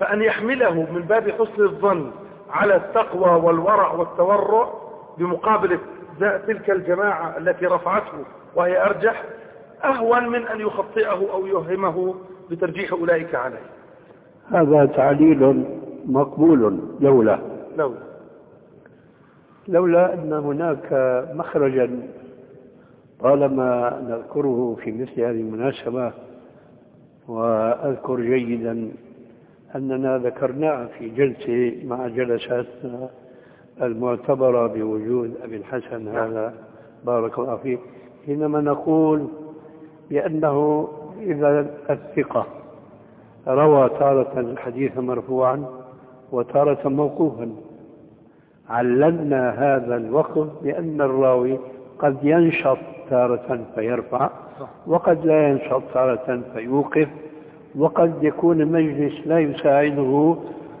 فأن يحمله من باب حسن الظن على التقوى والورع والتورع بمقابل تلك الجماعة التي رفعته وهي أرجح أهون من أن يخطئه أو يوهمه بترجيح أولئك عليه. هذا تعليل مقبول لولا. لولا لولا أن هناك مخرجا طالما نذكره في مثل هذه المناسبة وأذكر جيدا أننا ذكرناه في جلسة مع جلساتنا المعتبرة بوجود أبي الحسن هذا بارك الله فيه حينما نقول بأنه إذا الثقة. روى تارة الحديث مرفوعا وتارة موقوفا. علمنا هذا الوقف بأن الراوي قد ينشط تارة فيرفع وقد لا ينشط تارة فيوقف وقد يكون المجلس لا يساعده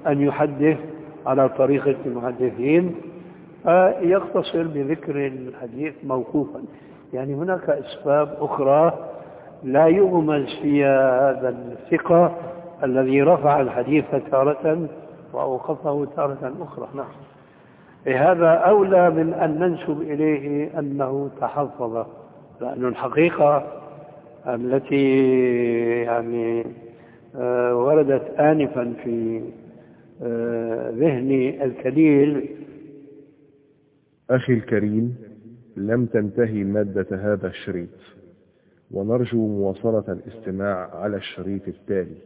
أن يحدث على طريقة المحدثين فيقتصر بذكر الحديث موقوفا. يعني هناك أسباب أخرى لا يغمز فيها هذا الثقة الذي رفع الحديث تارة وأوقفه تارة أخرى. نعم. إيه هذا أولى من أن ننسب إليه أنه تحفظ لأن الحقيقة التي يعني آه، وردت آنفا في آه، ذهني الكليل. أخي الكريم لم تنتهي مادة هذا الشريط. ونرجو مواصلة الاستماع على الشريط التالي.